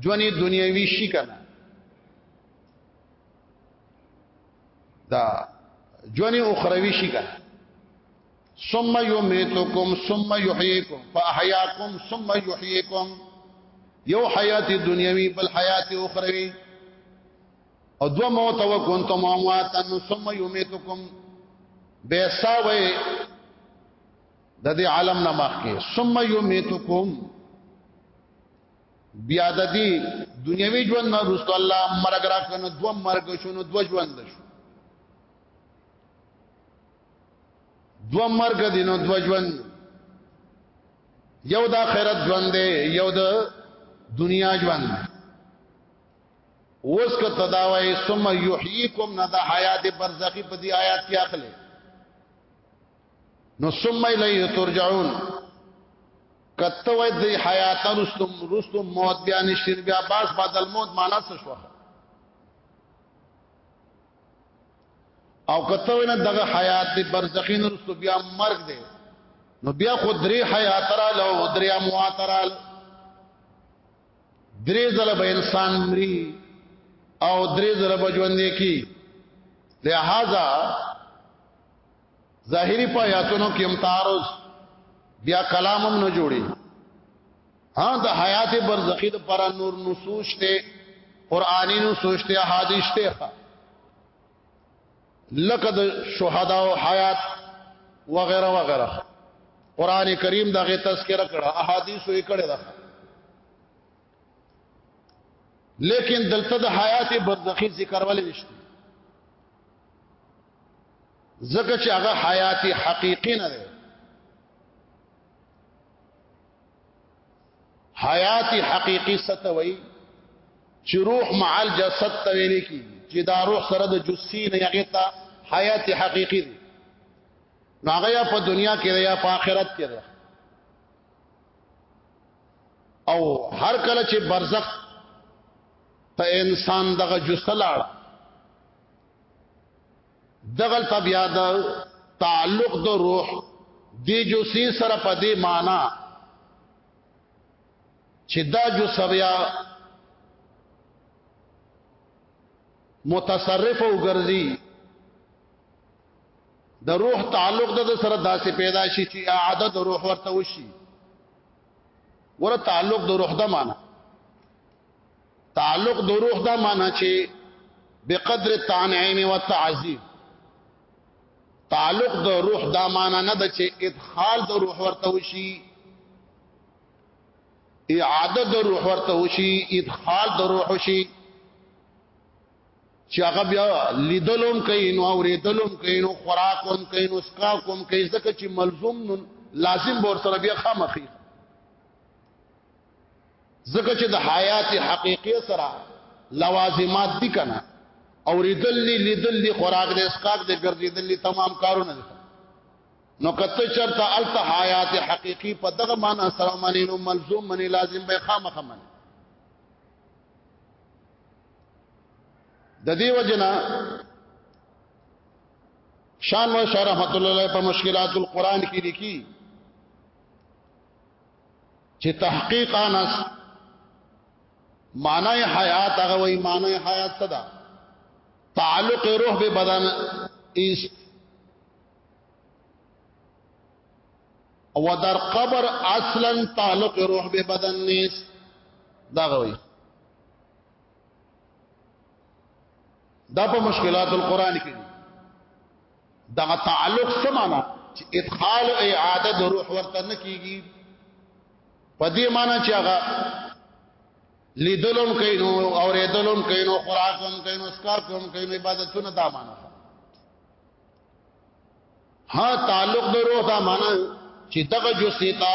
ژوندې دنیوي شي کنه دا ژوندې اخروی شي کنه ثم يميتكم ثم يحييكم فاحياكم ثم يحييكم یو حیات دنیوي بل حیات اخروی او دو موت و کنتم امواتن ثم یمیتکم بیساوی د دې عالم نه مخکې ثم یمیتکم بیا د دې دنیوي ژوند نه رسول الله مرګ راکنه دو مرګ شونه دو ژوند شو دو مرګ دینو دو ژوند یو د آخرت ژوند دی یو د دنیا ژوند دی اوس که تداوی ثم یحییکم نه د حیات برزخی په دی آیات کې اخلي نو ثم الیه ترجعون کته وای د حیات رستم رستم موت بیا نشین بیا باس بعد الموت معنا څه شو او کته وای نه دغه حیات دی برزخی نو رستم بیا مرګ دی نو بیا خود درې حیات را لو درې اموات را لو درې ځله به انسان مري او درې ځله به ژوند کی لہذا ظاهری پیاتونو کې امتعارض بیا کلامم نه جوړي ها د حیات برزخی د پر نور نصوص ته قرآنی نو سوچته حادث ته لکه د شهدا او حیات وغیرہ وغیرہ قران کریم دغه تذکرہ کړه احادیث یې کړه دا لیکن دلته د حیات برزخی ذکر ولې نشته ځکه چې هغه حیات حقیقی نه ده حیات حقیقی ستوي چې روح مع الجسد تویل کی چې دا روح سره د جسی نه هغه ته حیات حقیقی دی نو هغه په دنیا کې یا په آخرت کې دی او هر کله چې برزخ ته انسان دغه جسه لاړه دغل ته بیا د تعلق د روح دی جو سی سره په دې معنی چې دا جو سبیا متصرف او ګرځي د روح تعلق د سره داسې پیدا شي چې عادت روح ورته وشي ور تعلق د روح د معنی تعلق د روح دا معنی چې بقدر التنعیم والتعذیب تعلق د روح دا معنی نه ده چې ادخال د روح ورته وشي اعاده د روح ورته وشي ادخال د روح وشي چې هغه بیا لیدلوم کوي نو اوریدلوم کوي نو خوراک هم کوي نو اسکا کوم کوي ځکه چې ملزوم لازم بور سره بیا خامخي ځکه چې د حیات حقیقی سره لوازمات دي کنه او ریدل لیدل دی خوراک د اسقاق د ګرځیدل تمام کارونه دي نو کته چرته الت حیات حقیقی په دغه معنی سره معنی نو ملزوم معنی لازم به خامخ معنی د دې وجنا شان و شرح رحمت الله علیه په مشکلات القرآن کې لیکي چې تحقیقا نس معنی حیات هغه وی معنی حیات صدا تعلق روح به بدن ایس او در قبر اصلا تعلق روح به بدن نیس دا غوي دا په مشکلات القرآن کې دغه تعلق سمانا چې ادخال او اعاده د روح ورته نه کیږي په دې معنی چې هغه لیدلم کینو او ریدلم کینو خوراکم کینو اسکار کوم کینو عبادتونه دا معنی ها تعلق د روح دا معنی چې دغه جو سیتا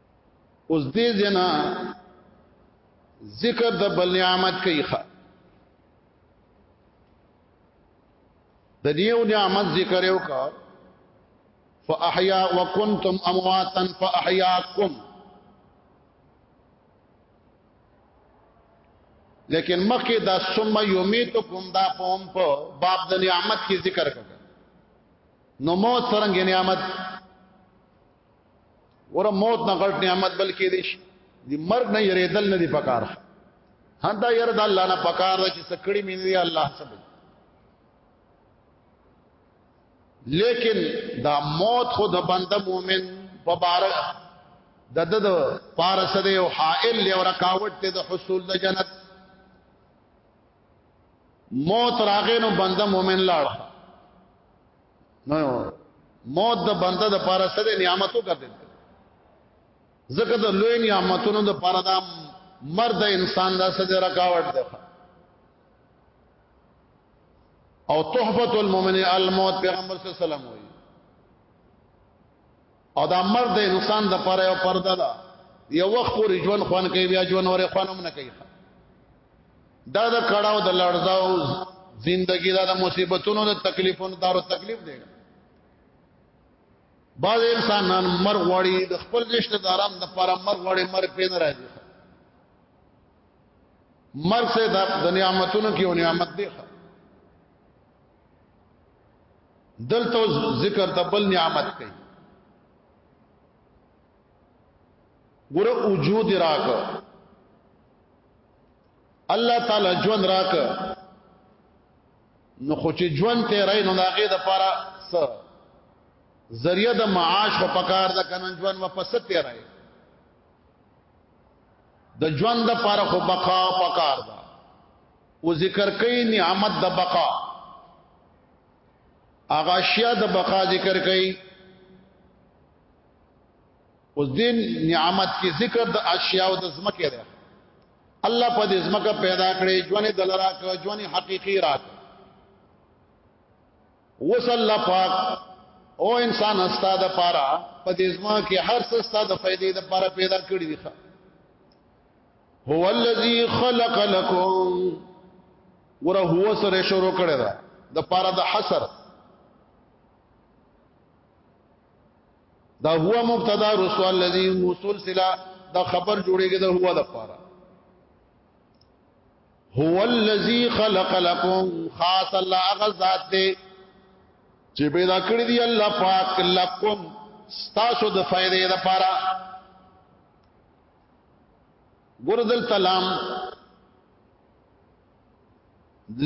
اوس دې جنا ذکر د بل نعمت کوي ښه د دیو نعمت ذکر یو کا فاحیا وکنتم امواتا فاحیاکم لیکن مخکې دا ثم یمیتکم دا پوم په باب د نعمت کې ذکر کړه نو مو څنګه نعمت ور موت نه غټ نعمت بلکې دې شي دی مرګ نه یریدل نه دی پکار هدا ير د الله نه پکار چې سکړی مين دی الله سب لیکن دا موت خود بنده مومن په بار د د د پارس دی او حائل له رکاوټ ته د حصول د جنت موت راغې نو بنده مومن لاړ نو موت د بنده د پاره سره نعمت وکړل زکه د لوی نعمتونو د پاره دا مرد انسان دا سره رکاوټ ده او تحفت المؤمن الموت پیغمبر صلی الله علیه وسلم وی او دا مرد د انسان د پاره یو پرده ده یو وخت پورې ژوند خوان کوي بیا ژوند ورې خوانم نه کوي دا د کړهو د لړزاو زندگی دا د مصیبتونو د تکلیفونو دارو تکلیف دی بعض انسانان مر غوړي د خپل رشتہ دارام د پاره مر غوړي مر پین راځي مر سه د نعمتونو کې او نعمت دی دلته ذکر د بل نعمت کوي ګور وجود راک الله تعالی ژوند راک نو خو چې ژوند ته راي نو داګه د پاره س ذریعہ د معاش په پکار د کنن ژوند و پس ته راي د ژوند د پاره خو بقا پکار ده او ذکر کوي نعمت د بقا هغه اشیاء د بقا ذکر کوي اوس دین نعمت کې ذکر د اشیاء او د زمکه ده الله په دې زمکه پیدا کړې ژوند دلرا ک ژوند حقيقي راک وصلی پاک او انسان استاد پارا په دې زمکه هر څه استاد فائدې د پاره پیدا کړی دی هو الذی خلق لكم وره هو سره شروع کړی دا د پاره د حصر دا هو مبتدا رسول الذی موصول سلا دا خبر جوړیږي دا هو د پاره هو الذی خلق لكم خاص الله غزاد دی چې پیدا کړی دی الله پاک لکم ستاسو د فائدې لپاره ګردل تلام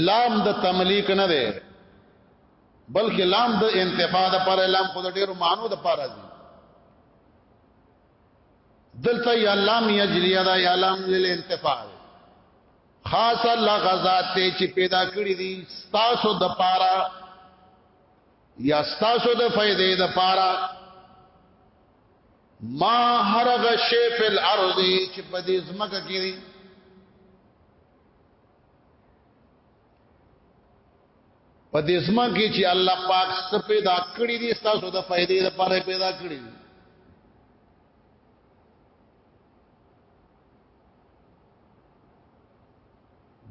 لام د تملیک نه ده بلکې لام د انتفاع د پر لام خود ډیرو معنو د پر راځي دلته یا لام یجری دا یا لام للانتفاع خاص الله غزاد ته چې پیدا کړی دي ستاسو د پاره یا ستاسو د فائدې د پاره ما هرغ شی فی الارض چې په دې زمکه کې دي په دې زمکه کې چې الله پاک څه پیدا کړی دي تاسو د فائدې لپاره پیدا کړی دي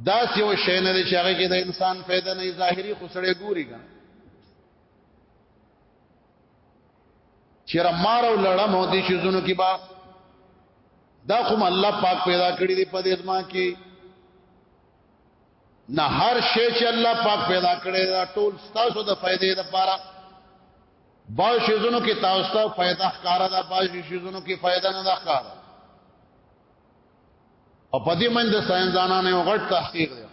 دا یو شی نه دی چې هغه کې د انسان پیدا نه ظاهري خسړې ګوري کنه چیر مار او لړم او دي شزونو کې با دا کوم الله پاک پیدا کړی دی په دې ځما کې نه هر شی چې الله پاک پیدا کړی دا ټول ستاسو د فائدې لپاره باز شیزونو کې تاسو ته فائدہ ښکارا ده باز شیزونو کې فائدہ نه ده ښکارا او په دې منځ ساينزانانو یو غټ تحقیق دی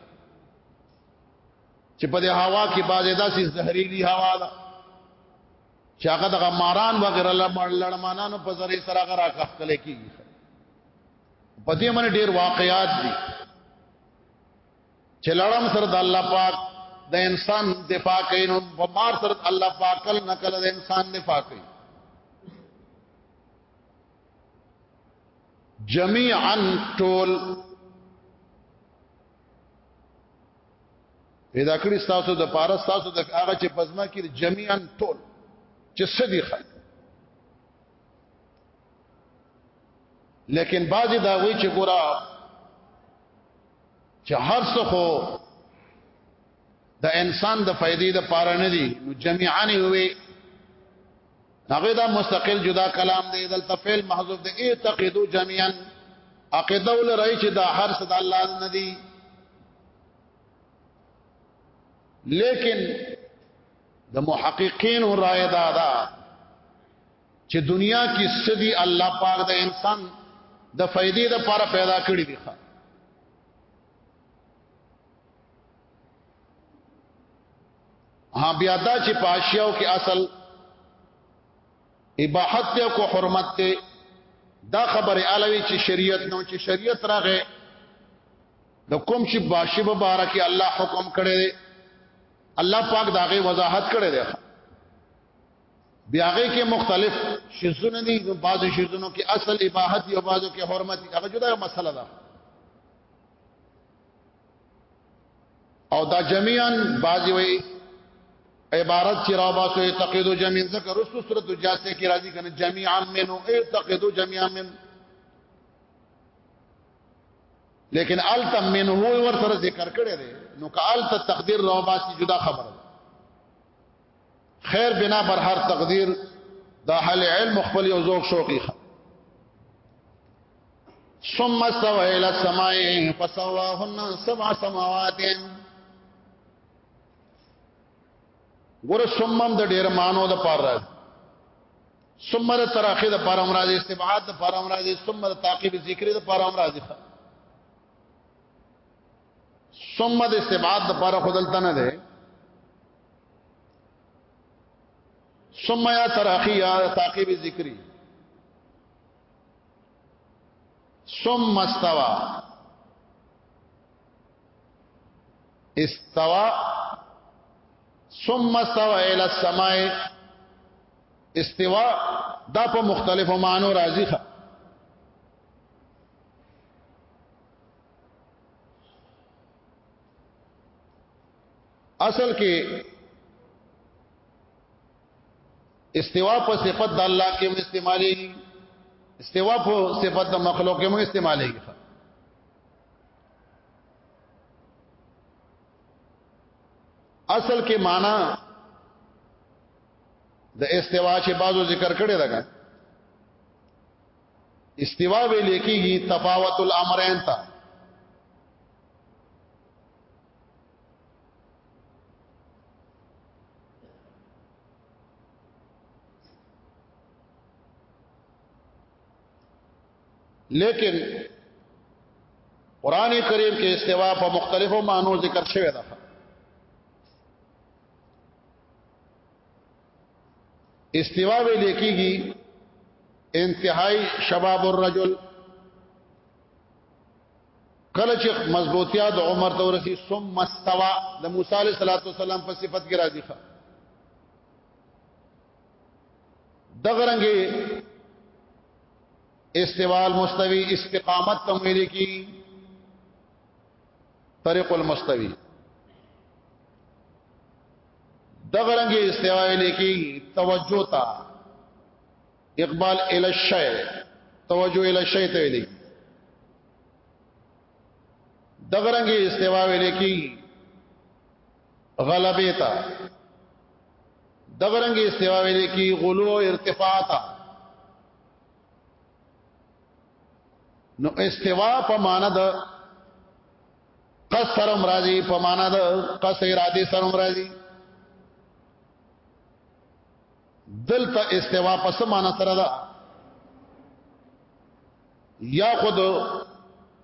چې په دې هوا کې بازه داسې زهريلي هوا ده چې هغه د غماران وغیرہ لړمانانو په ذریعہ سره هغه راکخ کله کیږي په دې باندې ډېر واقعیات دي چې لړم سره د الله پاک د انسان دفاع کوي نو په مار سره الله پاک کل نکله د انسان دفاع کوي جميعا ټول پیدا کړی تاسو د پاره تاسو د هغه چې پزما کې جميعا ټول چې صدیقه لیکن بعضی دا وی چې ګورا چې هر څه خو د انسان د فائدې د پاره نه دي نو جميعا وي هغه دا مستقل جدا کلام دی دلته فعل محذوف دی اعتقدوا جميعا عقیده ولرای چې دا هر څه د الله نه دي لیکن د محققین رائے دا دا چې دنیا کې سدي الله پاک د انسان د فائدې د لپاره پیدا کړی دی ښا ها بیا دا چې پاشیاو کې اصل اباحت ته کو حرمت ته دا خبره الوی چې شریعت نو چې شریعت راغې د کوم چې باشي به بارکه الله حکم کړی دی الله پاک داغه وضاحت کړی دی بیاغه کې مختلف شزونه دي نو بعضو شزونو کې اصل اباحت او بعضو کې حرمت هغه جدا یو مسله ده او دا جميعا بعضي وي عبارت چې را باسو اعتقدو جميعا ذکر رسو سورۃ الجاسه کې راځي کنه جميعا منو اعتقدو جميعا منو لیکن التم منه ور سره ذکر کړی دی نو کال ته تقدیر راو باسي جدا خبره خیر بنا بر هر تقدیر دا حل علم خپل یو ذوق شوقي ثم استوى الى السماء فسواهن سبع سماوات ګور ثم د ډیر مانو د پار راځي ثم د تراخی د پاره امراض استبعاد د پاره امراض ثم د تعقیب ذکر د پاره امراض ثم د استبعاد د پاره خدلته نه ده ثم یا تراخی یا تعقیب ذکری ثم استوا استوا ثم استوا الى السماء استوا دا په مختلفو معنو راځي ښه اصل کې استوا په صفت د الله کې هم استعمالي استوا په صفت د مخلوق کې هم استعمالي اصل کې معنی د استوا چې بازو ذکر کړی دا استوا به لیکيږي تفاوت الامرین ته لیکن قران کریم کې استوا په مختلفو معنو ذکر شوی دی استوا وی لیکيږي انتهای شباب الرجل کله چې مضبوطیا د عمر ته ورسی ثم استوا د موسی علیه السلام په صفت کې راځي ښه دغه رنګي استوال مستوی استقامت تمویل کی طریق المستوی دغه رنګ استوا لیکي توجه تا اقبال ال الشی توجه ال الشی ته لیکي دغه رنګ استوا لیکي غلبه تا دغه رنګ استوا لیکي غلو ارتفاع تا نو استوا په معنا د قصر امراضی په معنا د قصر ارادي سر امراضی دلته استوا په سمانه سره ده یا خود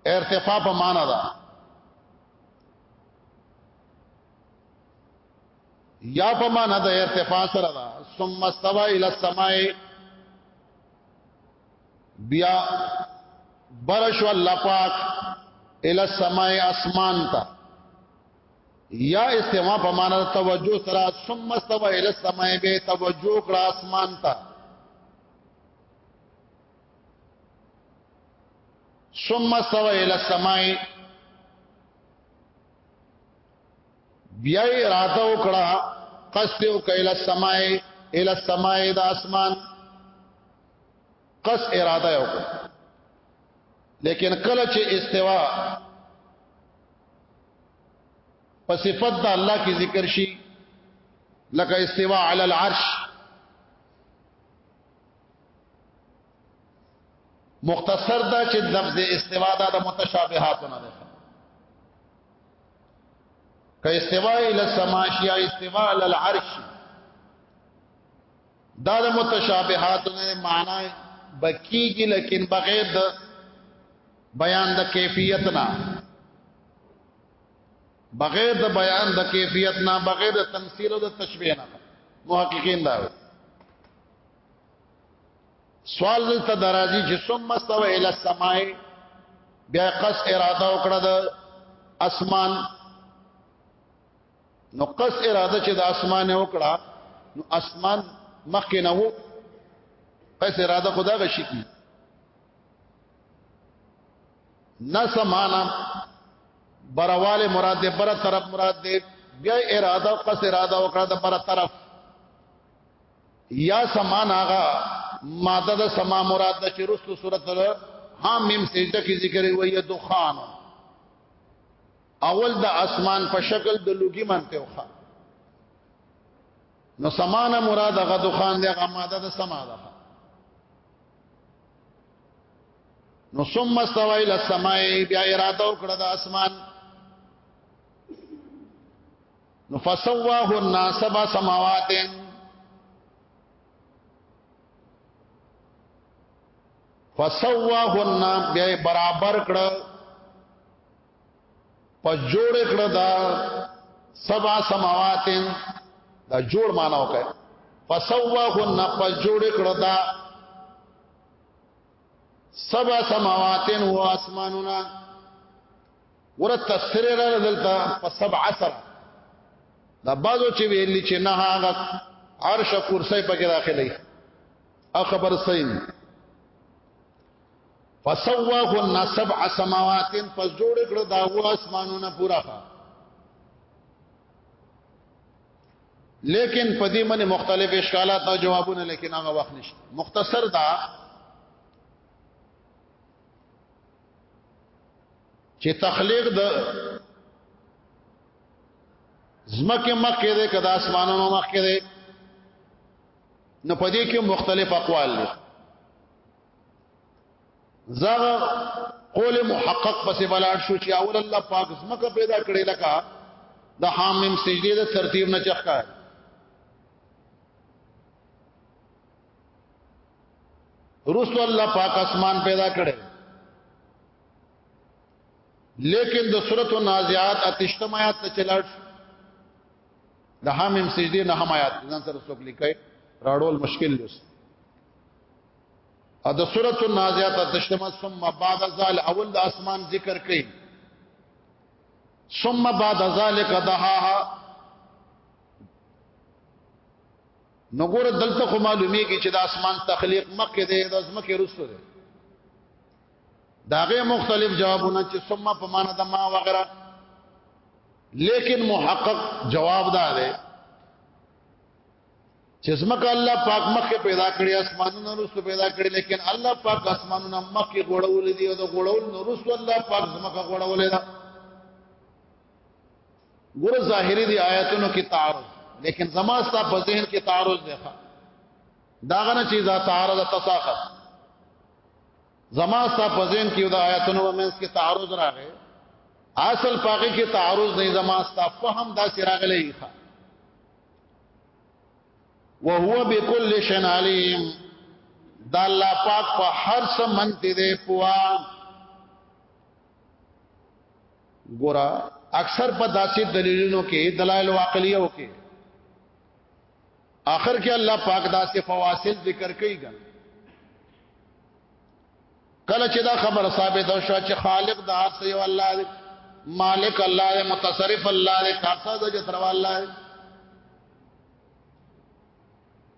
ارتفاع په معنا ده یا په معنا د ارتفاع سره ده ثم استوى الى السماء بیا برشو الله پاک ال السماء اسمان تا یا استماع په معنا توجه سره ثم استوى ال السماء به توجه کړه اسمان تا ثم استوى ال السماء بیا راته وکړه قصد وکړه ال السماء ال السماء د اسمان قص اراده یو لیکن کله چې استوا په صفت د الله کې ذکر شي لکه استوا علی العرش مختصر دا چې لفظ استوا دا د متشابهات نه ده که استوا الى السما شي استوا علی العرش دا د متشابهات نه معنی بکیږي لیکن بغیر د بیان د کیفیت نه بغیر د بیان د کیفیت نه بغیر د تمثيل او د تشبیه نه محققین دا سوال دلته درازي چې ثم استوى الى السماء بیا قص اراده وکړه د اسمان نو قص اراده چې د اسمان وکړه نو اسمان مخکې نه وو قص اراده خدا غشي کی نه سمانا برواله مراد دې بر طرف مراد دې بیا اراده او قص اراده وکړه د بر طرف یا سمانا غا ماده د سما مراد د چرستو صورت ها میم سجده کی ذکر وی دخان اول د اسمان په شکل د لوګي منته وخا نو سمانه مراد هغه دخان دی هغه ماده د سما ده نو ثم استوى الى السماء بیا اراده وکړه د اسمان نو فسواه الناس سبع سماوات فسواه الناس بیا برابر کړه په جوړ کړه دا سبا سماواتن دا جوړ معنا وکړه فسوهن په جوړ کړه دا سبا سماواتن هو اسماننا ور تفسیر را دلته په سبع عصر دا بازو چې ویلی چې نه هغه عرش کرسی پکې داخلي اخبر سین فسواهن سبع سماوات پس جوړ کړو دا و اسمانونه پورا لیکن په دې باندې مختلف اشکالات او جوابونه لیکن هغه وخت نشته مختصر دا چې تخلیق د زمکه مخکې ده کدا اسمانونو مخکې ده نو پدې کې مختلف اقوال دي زغه قول محقق پس بلاړ شو چې اول الله پاک زمکه پیدا کړې لکه د حامیم سجده د ترتیب نه چخکا رسول الله پاک اسمان پیدا کړي لیکن د سورۃ النازعات اتشتم آیات ته چلاړ د حامیم سجدی نه هم آیات ځان سره څوک لیکي راړول مشکل دی او د سورۃ النازعات تشتمه ثم بعد ذال اول د اسمان ذکر کړي ثم بعد ذلك دحاها نو ګور دلته خو معلومیږي چې د اسمان تخلیق مکه دی د ازمکه رسو دی داغه مختلف جوابونه چې ثم په معنا د ما وغیرہ لیکن محقق جواب دا دی چې زمکه الله پاک مخه پیدا کړی اسمانونه وروسته پیدا کړی لیکن الله پاک اسمانونه مخه غوړول دي او د غوړول نو وروسته الله پاک زمکه غوړول ده ګور ظاهری دی آیاتونو کې تعارض لیکن زما ستا په ذهن کې تعارض دی دا غنه چې ذات تعارض تساقط زما ستا په ذهن کې د آیاتونو ومنس کې تعارض راغی اصل پاګه کې تعارض نه زما ستا فهم دا سراغ لې ښه وهو بكل شيء عليم دا الله پاک په هر څه منتی دی پوا ګورا اکثر په داسې دلیلونو کې دلایل عقلیو کې آخر کې الله پاک داسې فواصل ذکر کوي ګان کله چې دا خبر ثابت شو چې خالق د هر څه یو الله دی مالک الله دی متصرف الله دی کارساز د جترو الله دی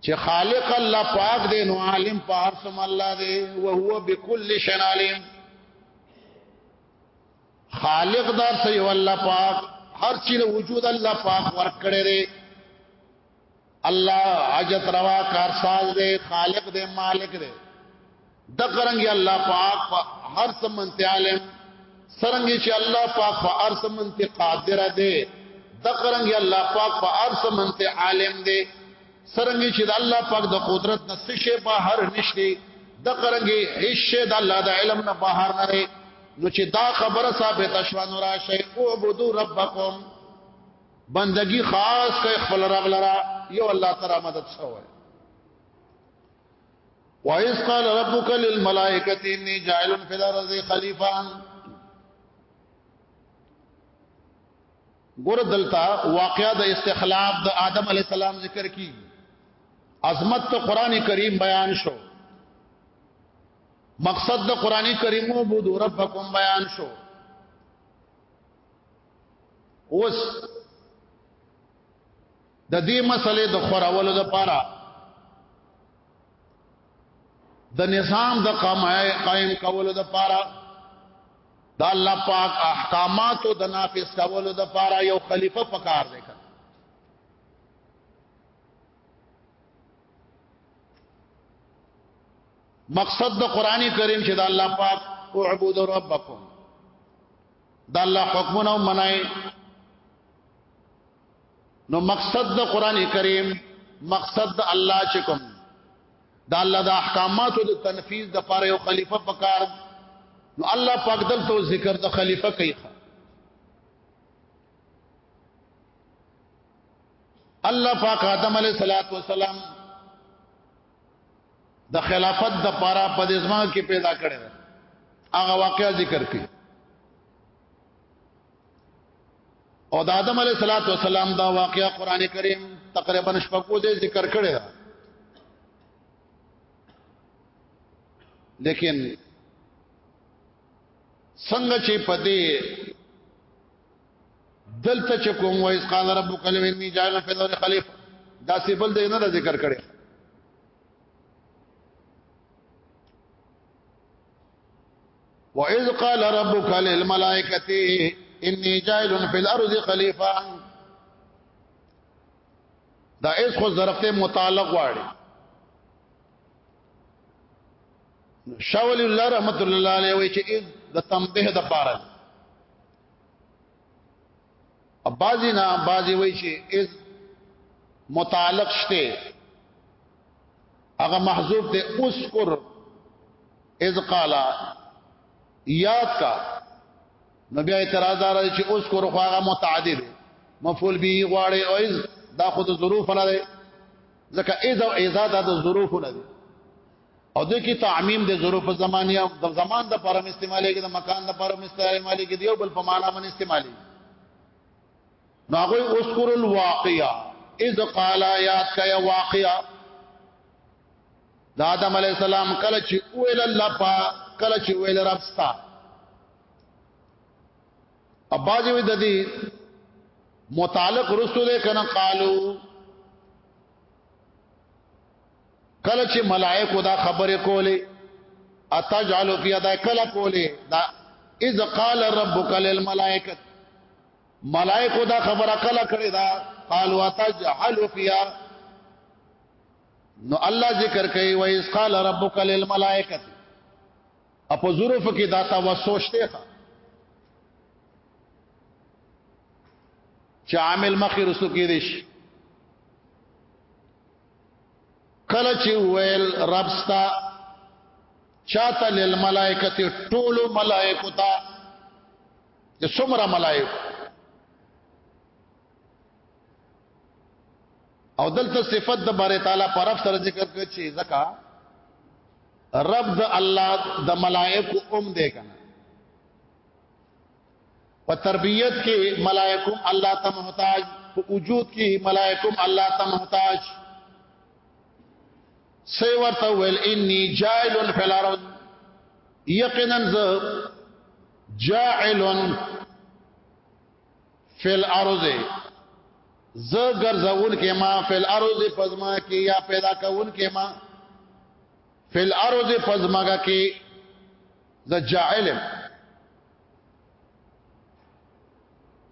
چې خالق الله پاک دی نو عالم په هر څه الله دی او هو بكل شيء عليم خالق دار سي الله پاک هر چیز وجود الله پاک ورکړي الله حاجت روا کارساز دی خالق دی مالک دی د قرنګي الله پاک په هر سمنت عالم سرنګي چې الله پاک په هر سمنت قادر دی د قرنګي الله پاک په هر سمنت عالم دی سرنګي چې د الله پاک د قدرت نه څه شی بهر نشته د قرنګي هیڅ شی د الله د علم نه بهر نه دی نو چې دا خبره ثابته شوه نو راشي او عبدو ربکم بندگی خاص کوي خپل رب لرا یو الله تعالی مدد شوی وَإِذْ قَالَ رَبُّكَ لِلْمَلَائِكَةِ إِنِّي جَاعِلٌ فِي الْأَرْضِ خَلِيفَةً ګور دلتا واقعا د استخلاف د آدم علی السلام ذکر کی عظمت ته قران کریم بیان شو مقصد د قران کریم او بود ربکم بیان شو اوس د دې مسلې د خورولو لپاره د نظام د قامای قائم کولو لپاره د الله پاک احکاماتو د نافذ کولو لپاره یو خلیفہ پکار دی مقصد د قران کریم چې د الله پاک اعبدوا ربکم د الله حکمونه منای نو مقصد د قران کریم مقصد د الله چې کوم د الله د احکاماتو د تنفيذ د پاره یو خلیفہ پکار نو الله پاک دلته ذکر د خلیفہ کوي الله پاک آدم علیہ الصلوۃ والسلام د خلافت د پاره په دې ځما کې پیدا کړي هغه واقعا ذکر کړي او د آدم علی صلوات و سلام دا واقعا قران کریم تقریبا شپږو دې ذکر کړي لیکن څنګه چې پدې دلته چې کوم وایس قال ربک لمن جاء فی الارض خلیفہ دا سیبل دی نه ذکر کړي وَإِذْ قَالَ رَبُّكَ لِلْمَلَائِكَةِ إِنِّي جَاعِلٌ فِي الْأَرْضِ خَلِيفَةً دا اس خو ظرف ته متعلق واړي شاول الله رحمت الله علیه وی چې د تنبیه د پاره بعضی نه بعضی وای شي از متعلق شته هغه محذوب ته اذكر اذ قال یاد کا نو بیا اعتراض راځي چې اوس کور خو هغه متعدد مفعول به غواړي او از دا خود ظروف نه دی ځکه اذا اذا دا د ظروف نه دی او د کی تعمیم د ظروف زمانیه د زمان د پرم استعمالي کې د مکان د پرم استعمالي کې دیو بل په معنا باندې استعمالي نو هغه اذكر الواقعه اذ قال یاد کیا واقعا دا آدم علی السلام کله چې ویل الله پا کله چې ویل رب ستا اباځي وې د دې متعلق رسول کنه قالو کله چې ملائکه دا خبره کوله اتجعل فی ادا کله کوله دا اذ قال ربک للملائکه ملائکه دا خبره کله کړی دا قالوا تجعل فيها نو الله ذکر کوي و اس قال ربک للملائکه اپو ظروف کې دا تا و سوچته ښه چې عامل مخې رسو کې دي شي کله چې ویل رب ستا چاته للملائکه ټول ملائکه تا د څومره ملائکه او دلته صفت د باره تعالی پر رب سره ذکر کوي چې زکا رب د الله د ملائکه اوم دی کنه په تربیت کې ملائکم الله ته محتاج په وجود کې ملائکم الله ته محتاج سی ورته ویل انی جائل فی الارض یقینا ز جائل فی الارض ز ګرځون کې ما فی الارض پزما کې یا پیدا کون کې ما فی الارض پزماګه کې ز جائل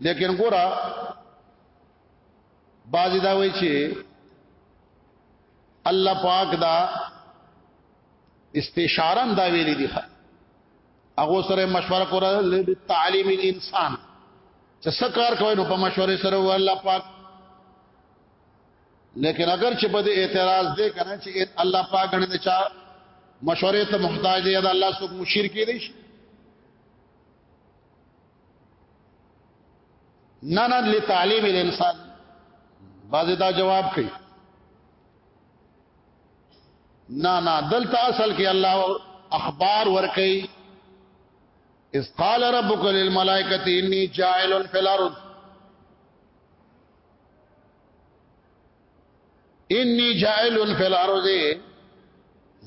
لیکن ګورا بازی دا وی چې الله پاک دا استشارن دا ویلي دي هغه سره مشوره کول د تعلیم الانسان چې سکار کوي نو په مشوره سره الله پاک لیکن اگر چې بده اعتراض دې کنه چې الله پاک غنې نه چا مشورې ته محتاج دی دا الله سو مشیر کې دی نه نه لتعلیم الانسان باز دا جواب کوي نه نه دلته اصل کې الله اخبار ور کوي اس قال ربک للملائکه انی جاعل فی الارض انی جائل فی الارض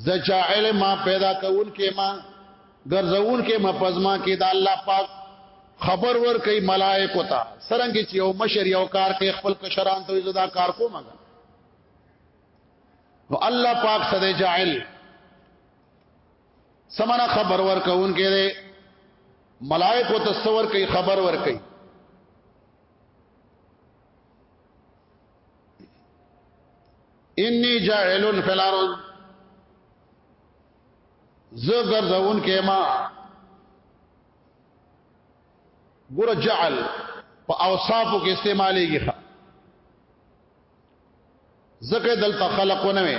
ز جائل ما پیدا کون کې ما ګرځون کې ما پزما کې د الله پاک خبر ور کوي ملائکه تا سرنګ چې یو مشر یو کار کې خپل کشران ته زدا کار کوم نو الله پاک سره جائل سمنا خبر ور کون کې ملائکه تصور کوي خبر ور کوي انی جاهلون فی الارض زه ګرځون کې ما ګور جعل په اوصافو کې استعمالېږي زکه دلته خلقونه وي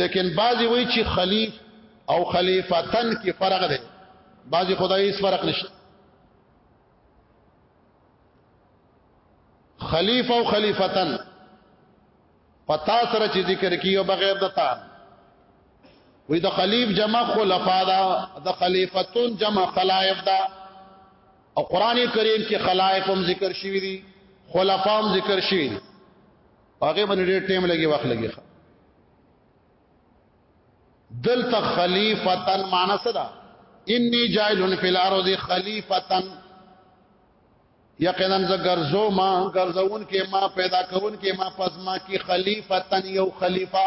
لیکن بعضی وی چې خلیف او خلیفتن کې فرق دی بعضی خدای هیڅ فرق نشته خلیفہ او خلیفتن پتا سره چې ذکر کیو بغیر د تا وې د خلیف جمع خلفا دا د خلیفتون جمع خلائف دا او قران کریم کې خلائف هم ذکر شوی دي خلفا هم ذکر شوی دي هغه باندې ډېر ټیم لګي وخت لګي دلته خلیفتن معنا څه ده انی جائلن فی الارض خلیفتن یقینا ز ګرځو ما ګرځون کې ما پیدا کون کې ما پزما کې خلیفتن یو خلیفہ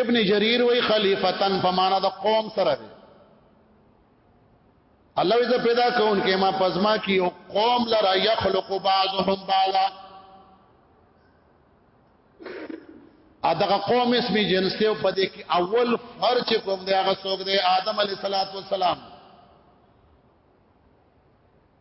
ابن جرير وی خلیفتن په معنا د قوم سره دی الله وی زه پیدا کون کې ما پزما کې یو قوم لرا يخلق بعضهم بعضا ادغه قوم اسمي جنس ته په دې کې اول فرچ کوم دی هغه څوک دی آدم علی صلوات و سلام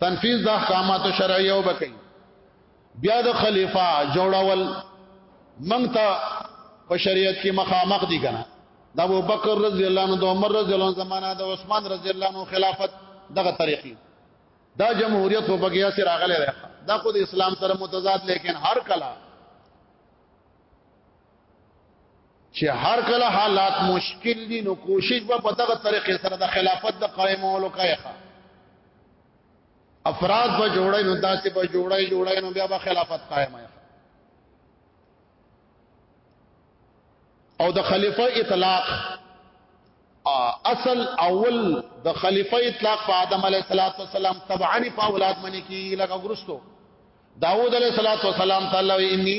تنفیذ د احکامات شرعیه وبکې بیا د خلیفہ جوړول منګ ته په شریعت کې مخامخ دي کنه د ابو بکر رضی الله عنه د عمر رضی الله عنه زمانہ د عثمان رضی الله عنه خلافت دغه طریقې دا جمهوریت په بګیا سره راغلی دی دا خود اسلام سره متضاد لیکن هر کله چې هر کله حالات مشکل دي نو کوشش به په دغه طریقې سره د خلافت د قائمولو کوي افراد به جوړای نو داسې به جوړای جوړای نو بیا به خلافت قائم وي او د خلیفہ اطلاق اصل اول د خلیفہ اطلاق په آدم علیه السلام تبعا په اولاد منی کی لګه ورستو داوود علیه السلام تعالی انی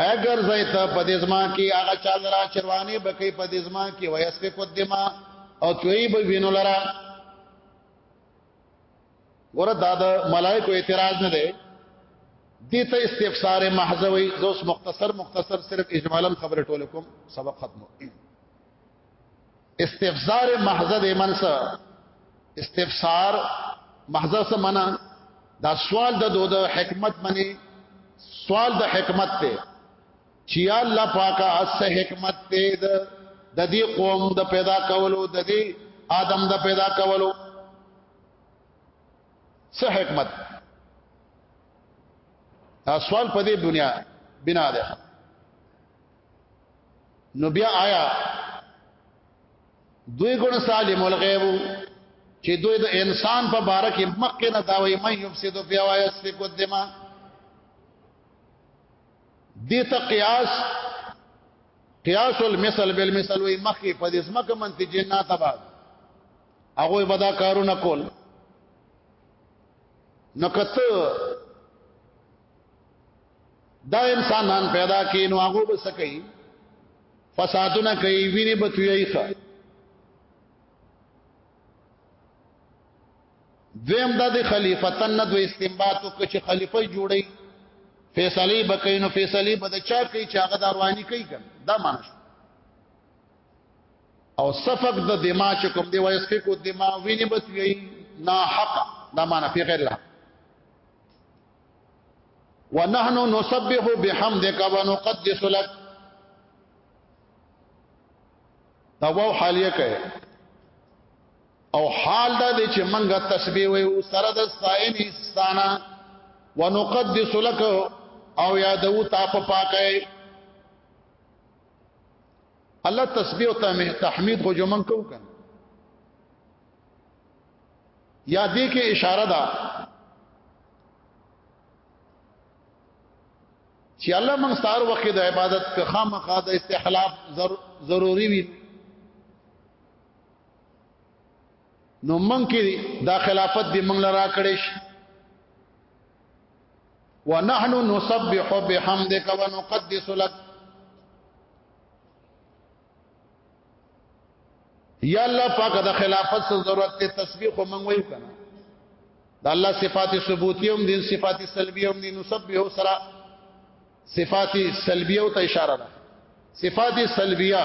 ایا ګرځي ته په دې ځما کې هغه چا لرا چروانه بکې په دې ځما کې ویس په قدمه او توی به وینو لرا ګور دا د ملائکو اعتراض نه دی دې ته استفسار محضوي زوس مختصر مختصر صرف اجمالا خبره ټول کوم سبق ختمو استفسار محض د من سره استفسار محض سره معنا دا سوال د دود حکمت منی سوال د حکمت ته چې الله پاکه اس حکمت ته د دې قوم د پیدا کولو د دې آدم د پیدا کولو څه حکمت دا سوال په دې دنیا بنا ده نو بیا آیا دوی ګونه سالم الغیب چې دوی د انسان په باره کې مخکې نه دا وایي مې یفسد فی او یسفک الدماء دې ته قیاس قیاس المثل بالمثل وي مخکې په دې سمکه منتی جنات بعد هغه بدا کارونه کول نو کته دا انسانان پیدا کین او هغه بس کوي فسادونه کوي ویني بتوي ښه دویم دا د خلیفتن نه دوی استنباط وکړي چې خلیفہ جوړي فیصله بکې نو فیصله بد چا کوي چې هغه داروانی کوي کنه دا معنی شو او صفق د دماء چې کوم دی وایس کې کو دماء ویني بتوي نا حق دا معنی په غیر الله ونحن نسبح بحمدك ونقدس لك دا واو حالیه کوي او حال دا دی چې منګه تسبیح وي سره د ستاین استانا ونقدس لك او یادو تا په پاکه الله تسبیح او تحمید خو جمن کو کنه یا دې کې اشاره ده چې الله موږ ستار وخت د عبادت که خامخا د استحلاب ضروری وي نو موږ کې دا خلافت دې موږ لرا کړې شي ونحن نسبح بحمدك ونقدس لك یا الله پاک د خلافت څخه ضرورت ته تسبیح خو مونږ وایو کنه د الله صفات ثبوتی هم دي صفات سلبی هم دي نسبه سرا صفات سلبیه او ته اشاره ده صفات سلبیه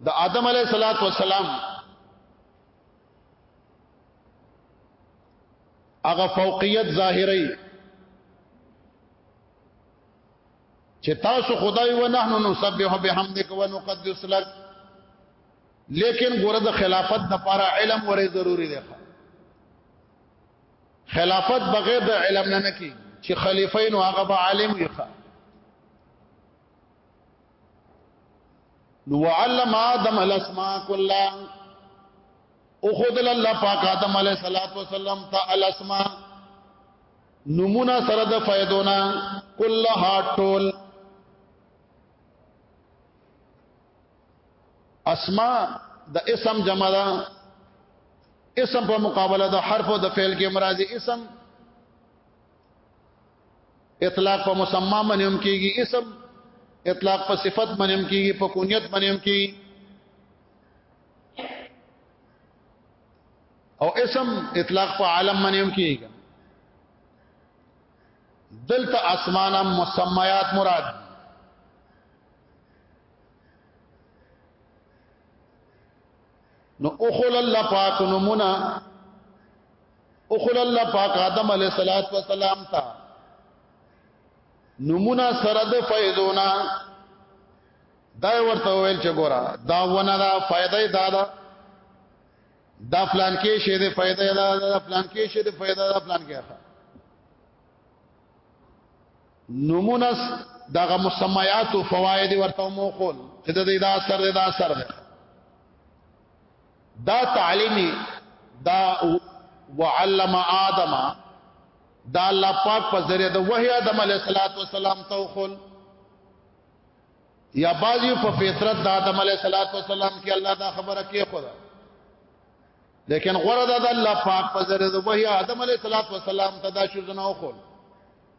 د آدم علیه الصلاۃ والسلام هغه فوقیت ظاهری چې تاسو خدای و نحنو نسبح بحمدک و نقدس لک لیکن ګوره د خلافت د پاره علم ورې ضروری دی خلافت بغیر د علم نه نکی چې خلیفین او هغه به عالم وي نو وعلم آدم الاسماء كلها او خود الله پاک آدم علیہ الصلوۃ والسلام ته الاسماء نمونه سره د فائدونا كلها ټول اسماء د اسم جمع ده اسم په مقابله د حرف او د فعل کې مرادي اسم اطلاق په مسما باندې هم کیږي اسم اطلاق په صفت باندې هم کیږي په کونیت باندې هم کیږي او اسم اطلاق په عالم باندې هم کیږي دلته اسمان مسمیات مراد نو اخل الله پاک نمونه اخل الله پاک آدم علیہ الصلات والسلام تا نمونه سره د فیضونا دا ورته ویل چې ګورا دا ونه دا فائدې دا دا دا پلان کې شه دې فائدې دا دا پلان کې شه دې فائدې دا پلان کې ښه نمونه دغه مسمیات او فواید ورته مو خول چې د دې دا اثر دی دا اثر دی دا تعلیمی دا وعلم آدم دا الله پاک په ذریعہ د وحی آدم علیه السلام ته خول یا بازی په فطرت د آدم علیه السلام کې الله دا خبره کوي خدا لیکن غره د الله پاک په ذریعہ د وحی آدم علیه السلام ته دا شذنه خول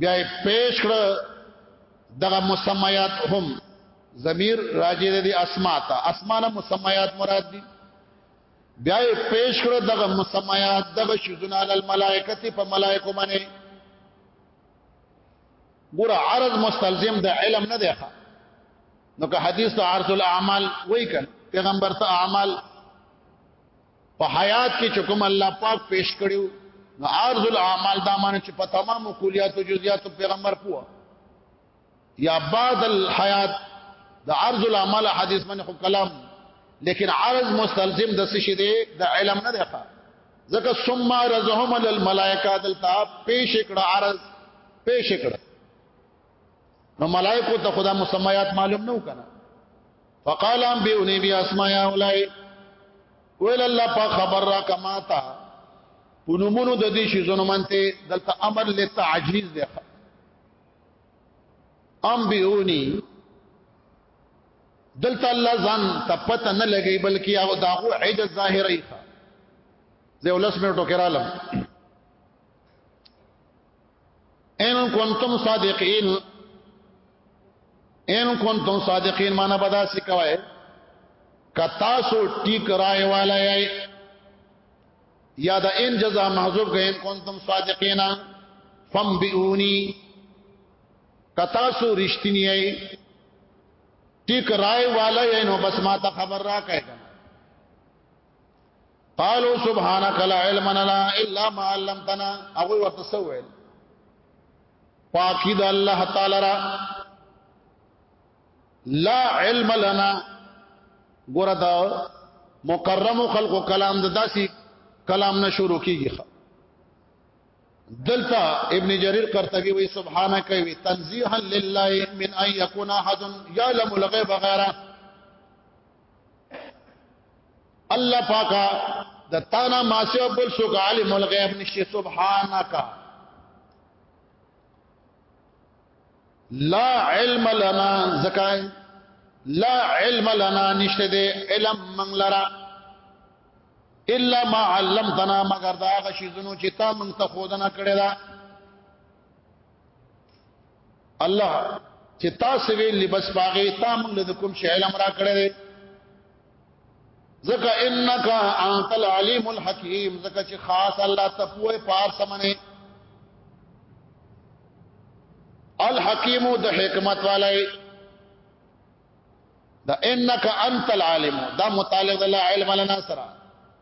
بیا پیش کړ دغه مسمیات هم ضمیر راجی دی اسماء ته اسماء نه مسمیات مراد دي بیا پیش کړ دغه مسمیات دغه شذنا الملائکه په ملائکه باندې ګور عرض مستلزم د علم نه دی ښه نو که حدیث ته عرض الاعمال وای کړ پیغمبر ته اعمال په حیات کې چې کوم الله پاک پیش کړو نو عارض الاعمال دا معنی چې په تمامو کلیات او جزئیات پیغمبر پوه یا بعد الحیات د عارض الاعمال حدیث باندې خو کلام لیکن عارض مستلزم د څه شي دی د علم نه دی ځکه ثم رزهم للملائکه دلته پیش کړه عارض پیش کړه نو ملائکه ته خدا مسمیات معلوم نه وکړه فقال ام بيوني بي اسماء اولای ویل الله په خبر را کما تا پونمونو د دې شي زونو منته دلته امر له تعجیز ده ام بيوني دلته الله ځان ته پته نه لګي بلکې هغه داغو عجز ظاهري ځه ولس منټو کې رالم ان کنتم صادقین ان کنتم صادقین معنا بدا سی کوي کتا سو ټیک رائے والا یې یا دا ان جزاء محذوب کین کنتم صادقین فم بیونی کتا سو رښتینی یې ټیک رائے والا یې نو بس ما ته خبر را کوي قالوا سبحانك لا علم لنا الا ما علمتنا هغه ورته سوال پاکی د الله تعالی را لا علم لنا ګور دا مکرم خلق کلام د داسي کلام نه شروع کیږي دلتا ابن جرير قرطبي وي سبحانك وي تنزيها لله من ان يكون احد يعلم الغيب غيره الله پاکا د تانا ماسیو بل سو عالم الغیب نشي سبحانك لا علم لنا زکای لا علم لنا نشته دې علم من لرا الا ما علمتنا مگر دا غشي زنو چې تا من ته خودنه کړی دا الله چې تاسو ویل بس باغې تا موږ له کوم شی علم را کړې ځکه انک انت العلیم الحکیم ځکه چې خاص الله تپوه پار سمنه الحکیم د حکمت والے دا انک انت العالم دا متعلق لا علم لنا سرا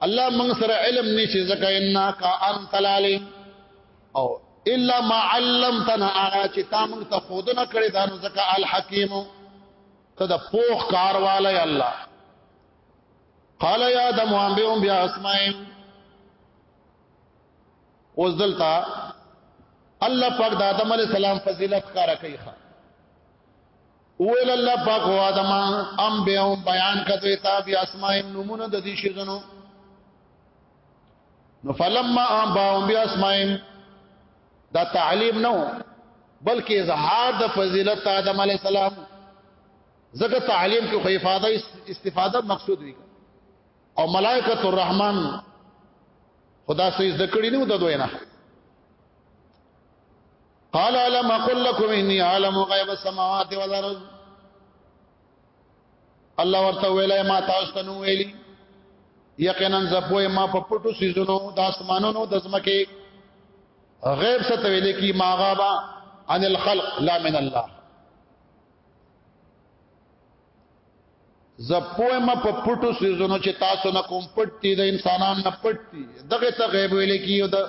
الله من سره علم نشي زکه انک انت العالم او الا ما علمتنا انا چې تا موږ ته خود نه کړی دا نو زکه الحکیم ته د پوخ کار والے الله قال یا د مهمبهم بیا اسماءهم اوس دلته الله پاک د آدم علی السلام فضیلت کار کوي ویل الله پاک او ادم ام به او بیان کته تا بیا اسماء نمونه د دې شی زنو نو فلما ام با او بیا اسماء دا تعلیم نو بلکې اظهار د فضیلت آدم علی السلام زکه تعلیم کې خو افاده استفاده مقصود وی او ملائکۃ الرحمن خدا سې ذکرې نه د دوی نه قال لم اقل لكم اني اعلم غيب السماوات والارض الله ورته ویلای ما تاسو ته نو ویلی یقینا زپوې ما په پټو سيزونو د اسمانونو د زمکه غیب څه ته ویل کی ما غابا عن الخلق لا من الله زپوې ما په پټو سيزونو چې تاسو نه کوم پټ دي د انسانان نه پټ دي دغه ته غیب ویل کی او د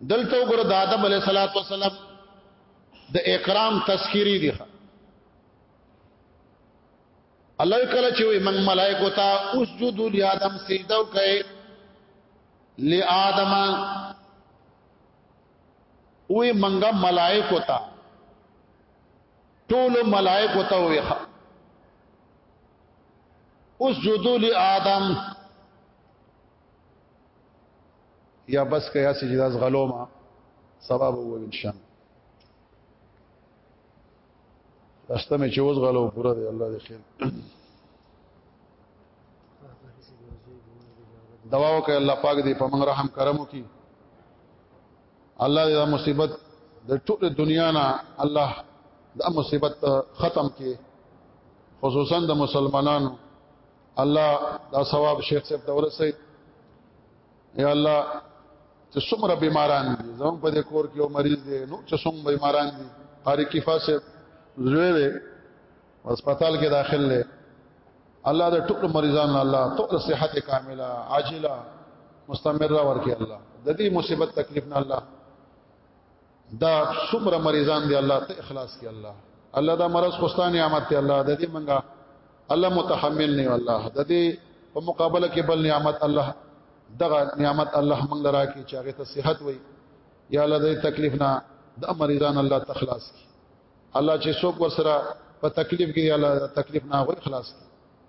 دلته وګوره د آدم علیه السلام د اکرام تذکری دی الله کله چې وي من ملائکه تا اسجد لآدم سجده کوي لآدم وي منګه ملائکه تا ټول ملائکه تا وي اسجد لآدم یا بس کیا چې داس غلو ما سبب وو ان شاء الله راسته مې چې اوس غلو پوره دی الله دې خیر دوا وکړه الله پاک دې په موږ رحم کرم وکړي الله دې دا مصیبت د ټول دنیا نه الله دا مصیبت ختم کړي خصوصا د مسلمانانو الله دا ثواب شیخ صاحب دور سي یا الله چې څومره بیماران دي زموږ په دې کور کې یو مریض دی نو چې څومره بیماران دي قاری کفا صاحب زوی دی هسپتال کې داخل دی الله د ټول مریضانو الله ټول صحت کامله عاجله مستمره ورکړي الله د دې مصیبت تکلیف نه الله دا څومره مریضان دی الله ته اخلاص کی الله الله دا مرض خوستا نعمت ته الله د دې منګه الله متحمل نه الله د دې په مقابله کې بل نعمت الله دغه نعمت الله موږ لرا کې چې هغه ته صحت وي یا الله دې تکلیف نه د مریضان الله تخلاص کی الله چې څوک ورسره په تکلیف کې الله تکلیف نه وي خلاص کی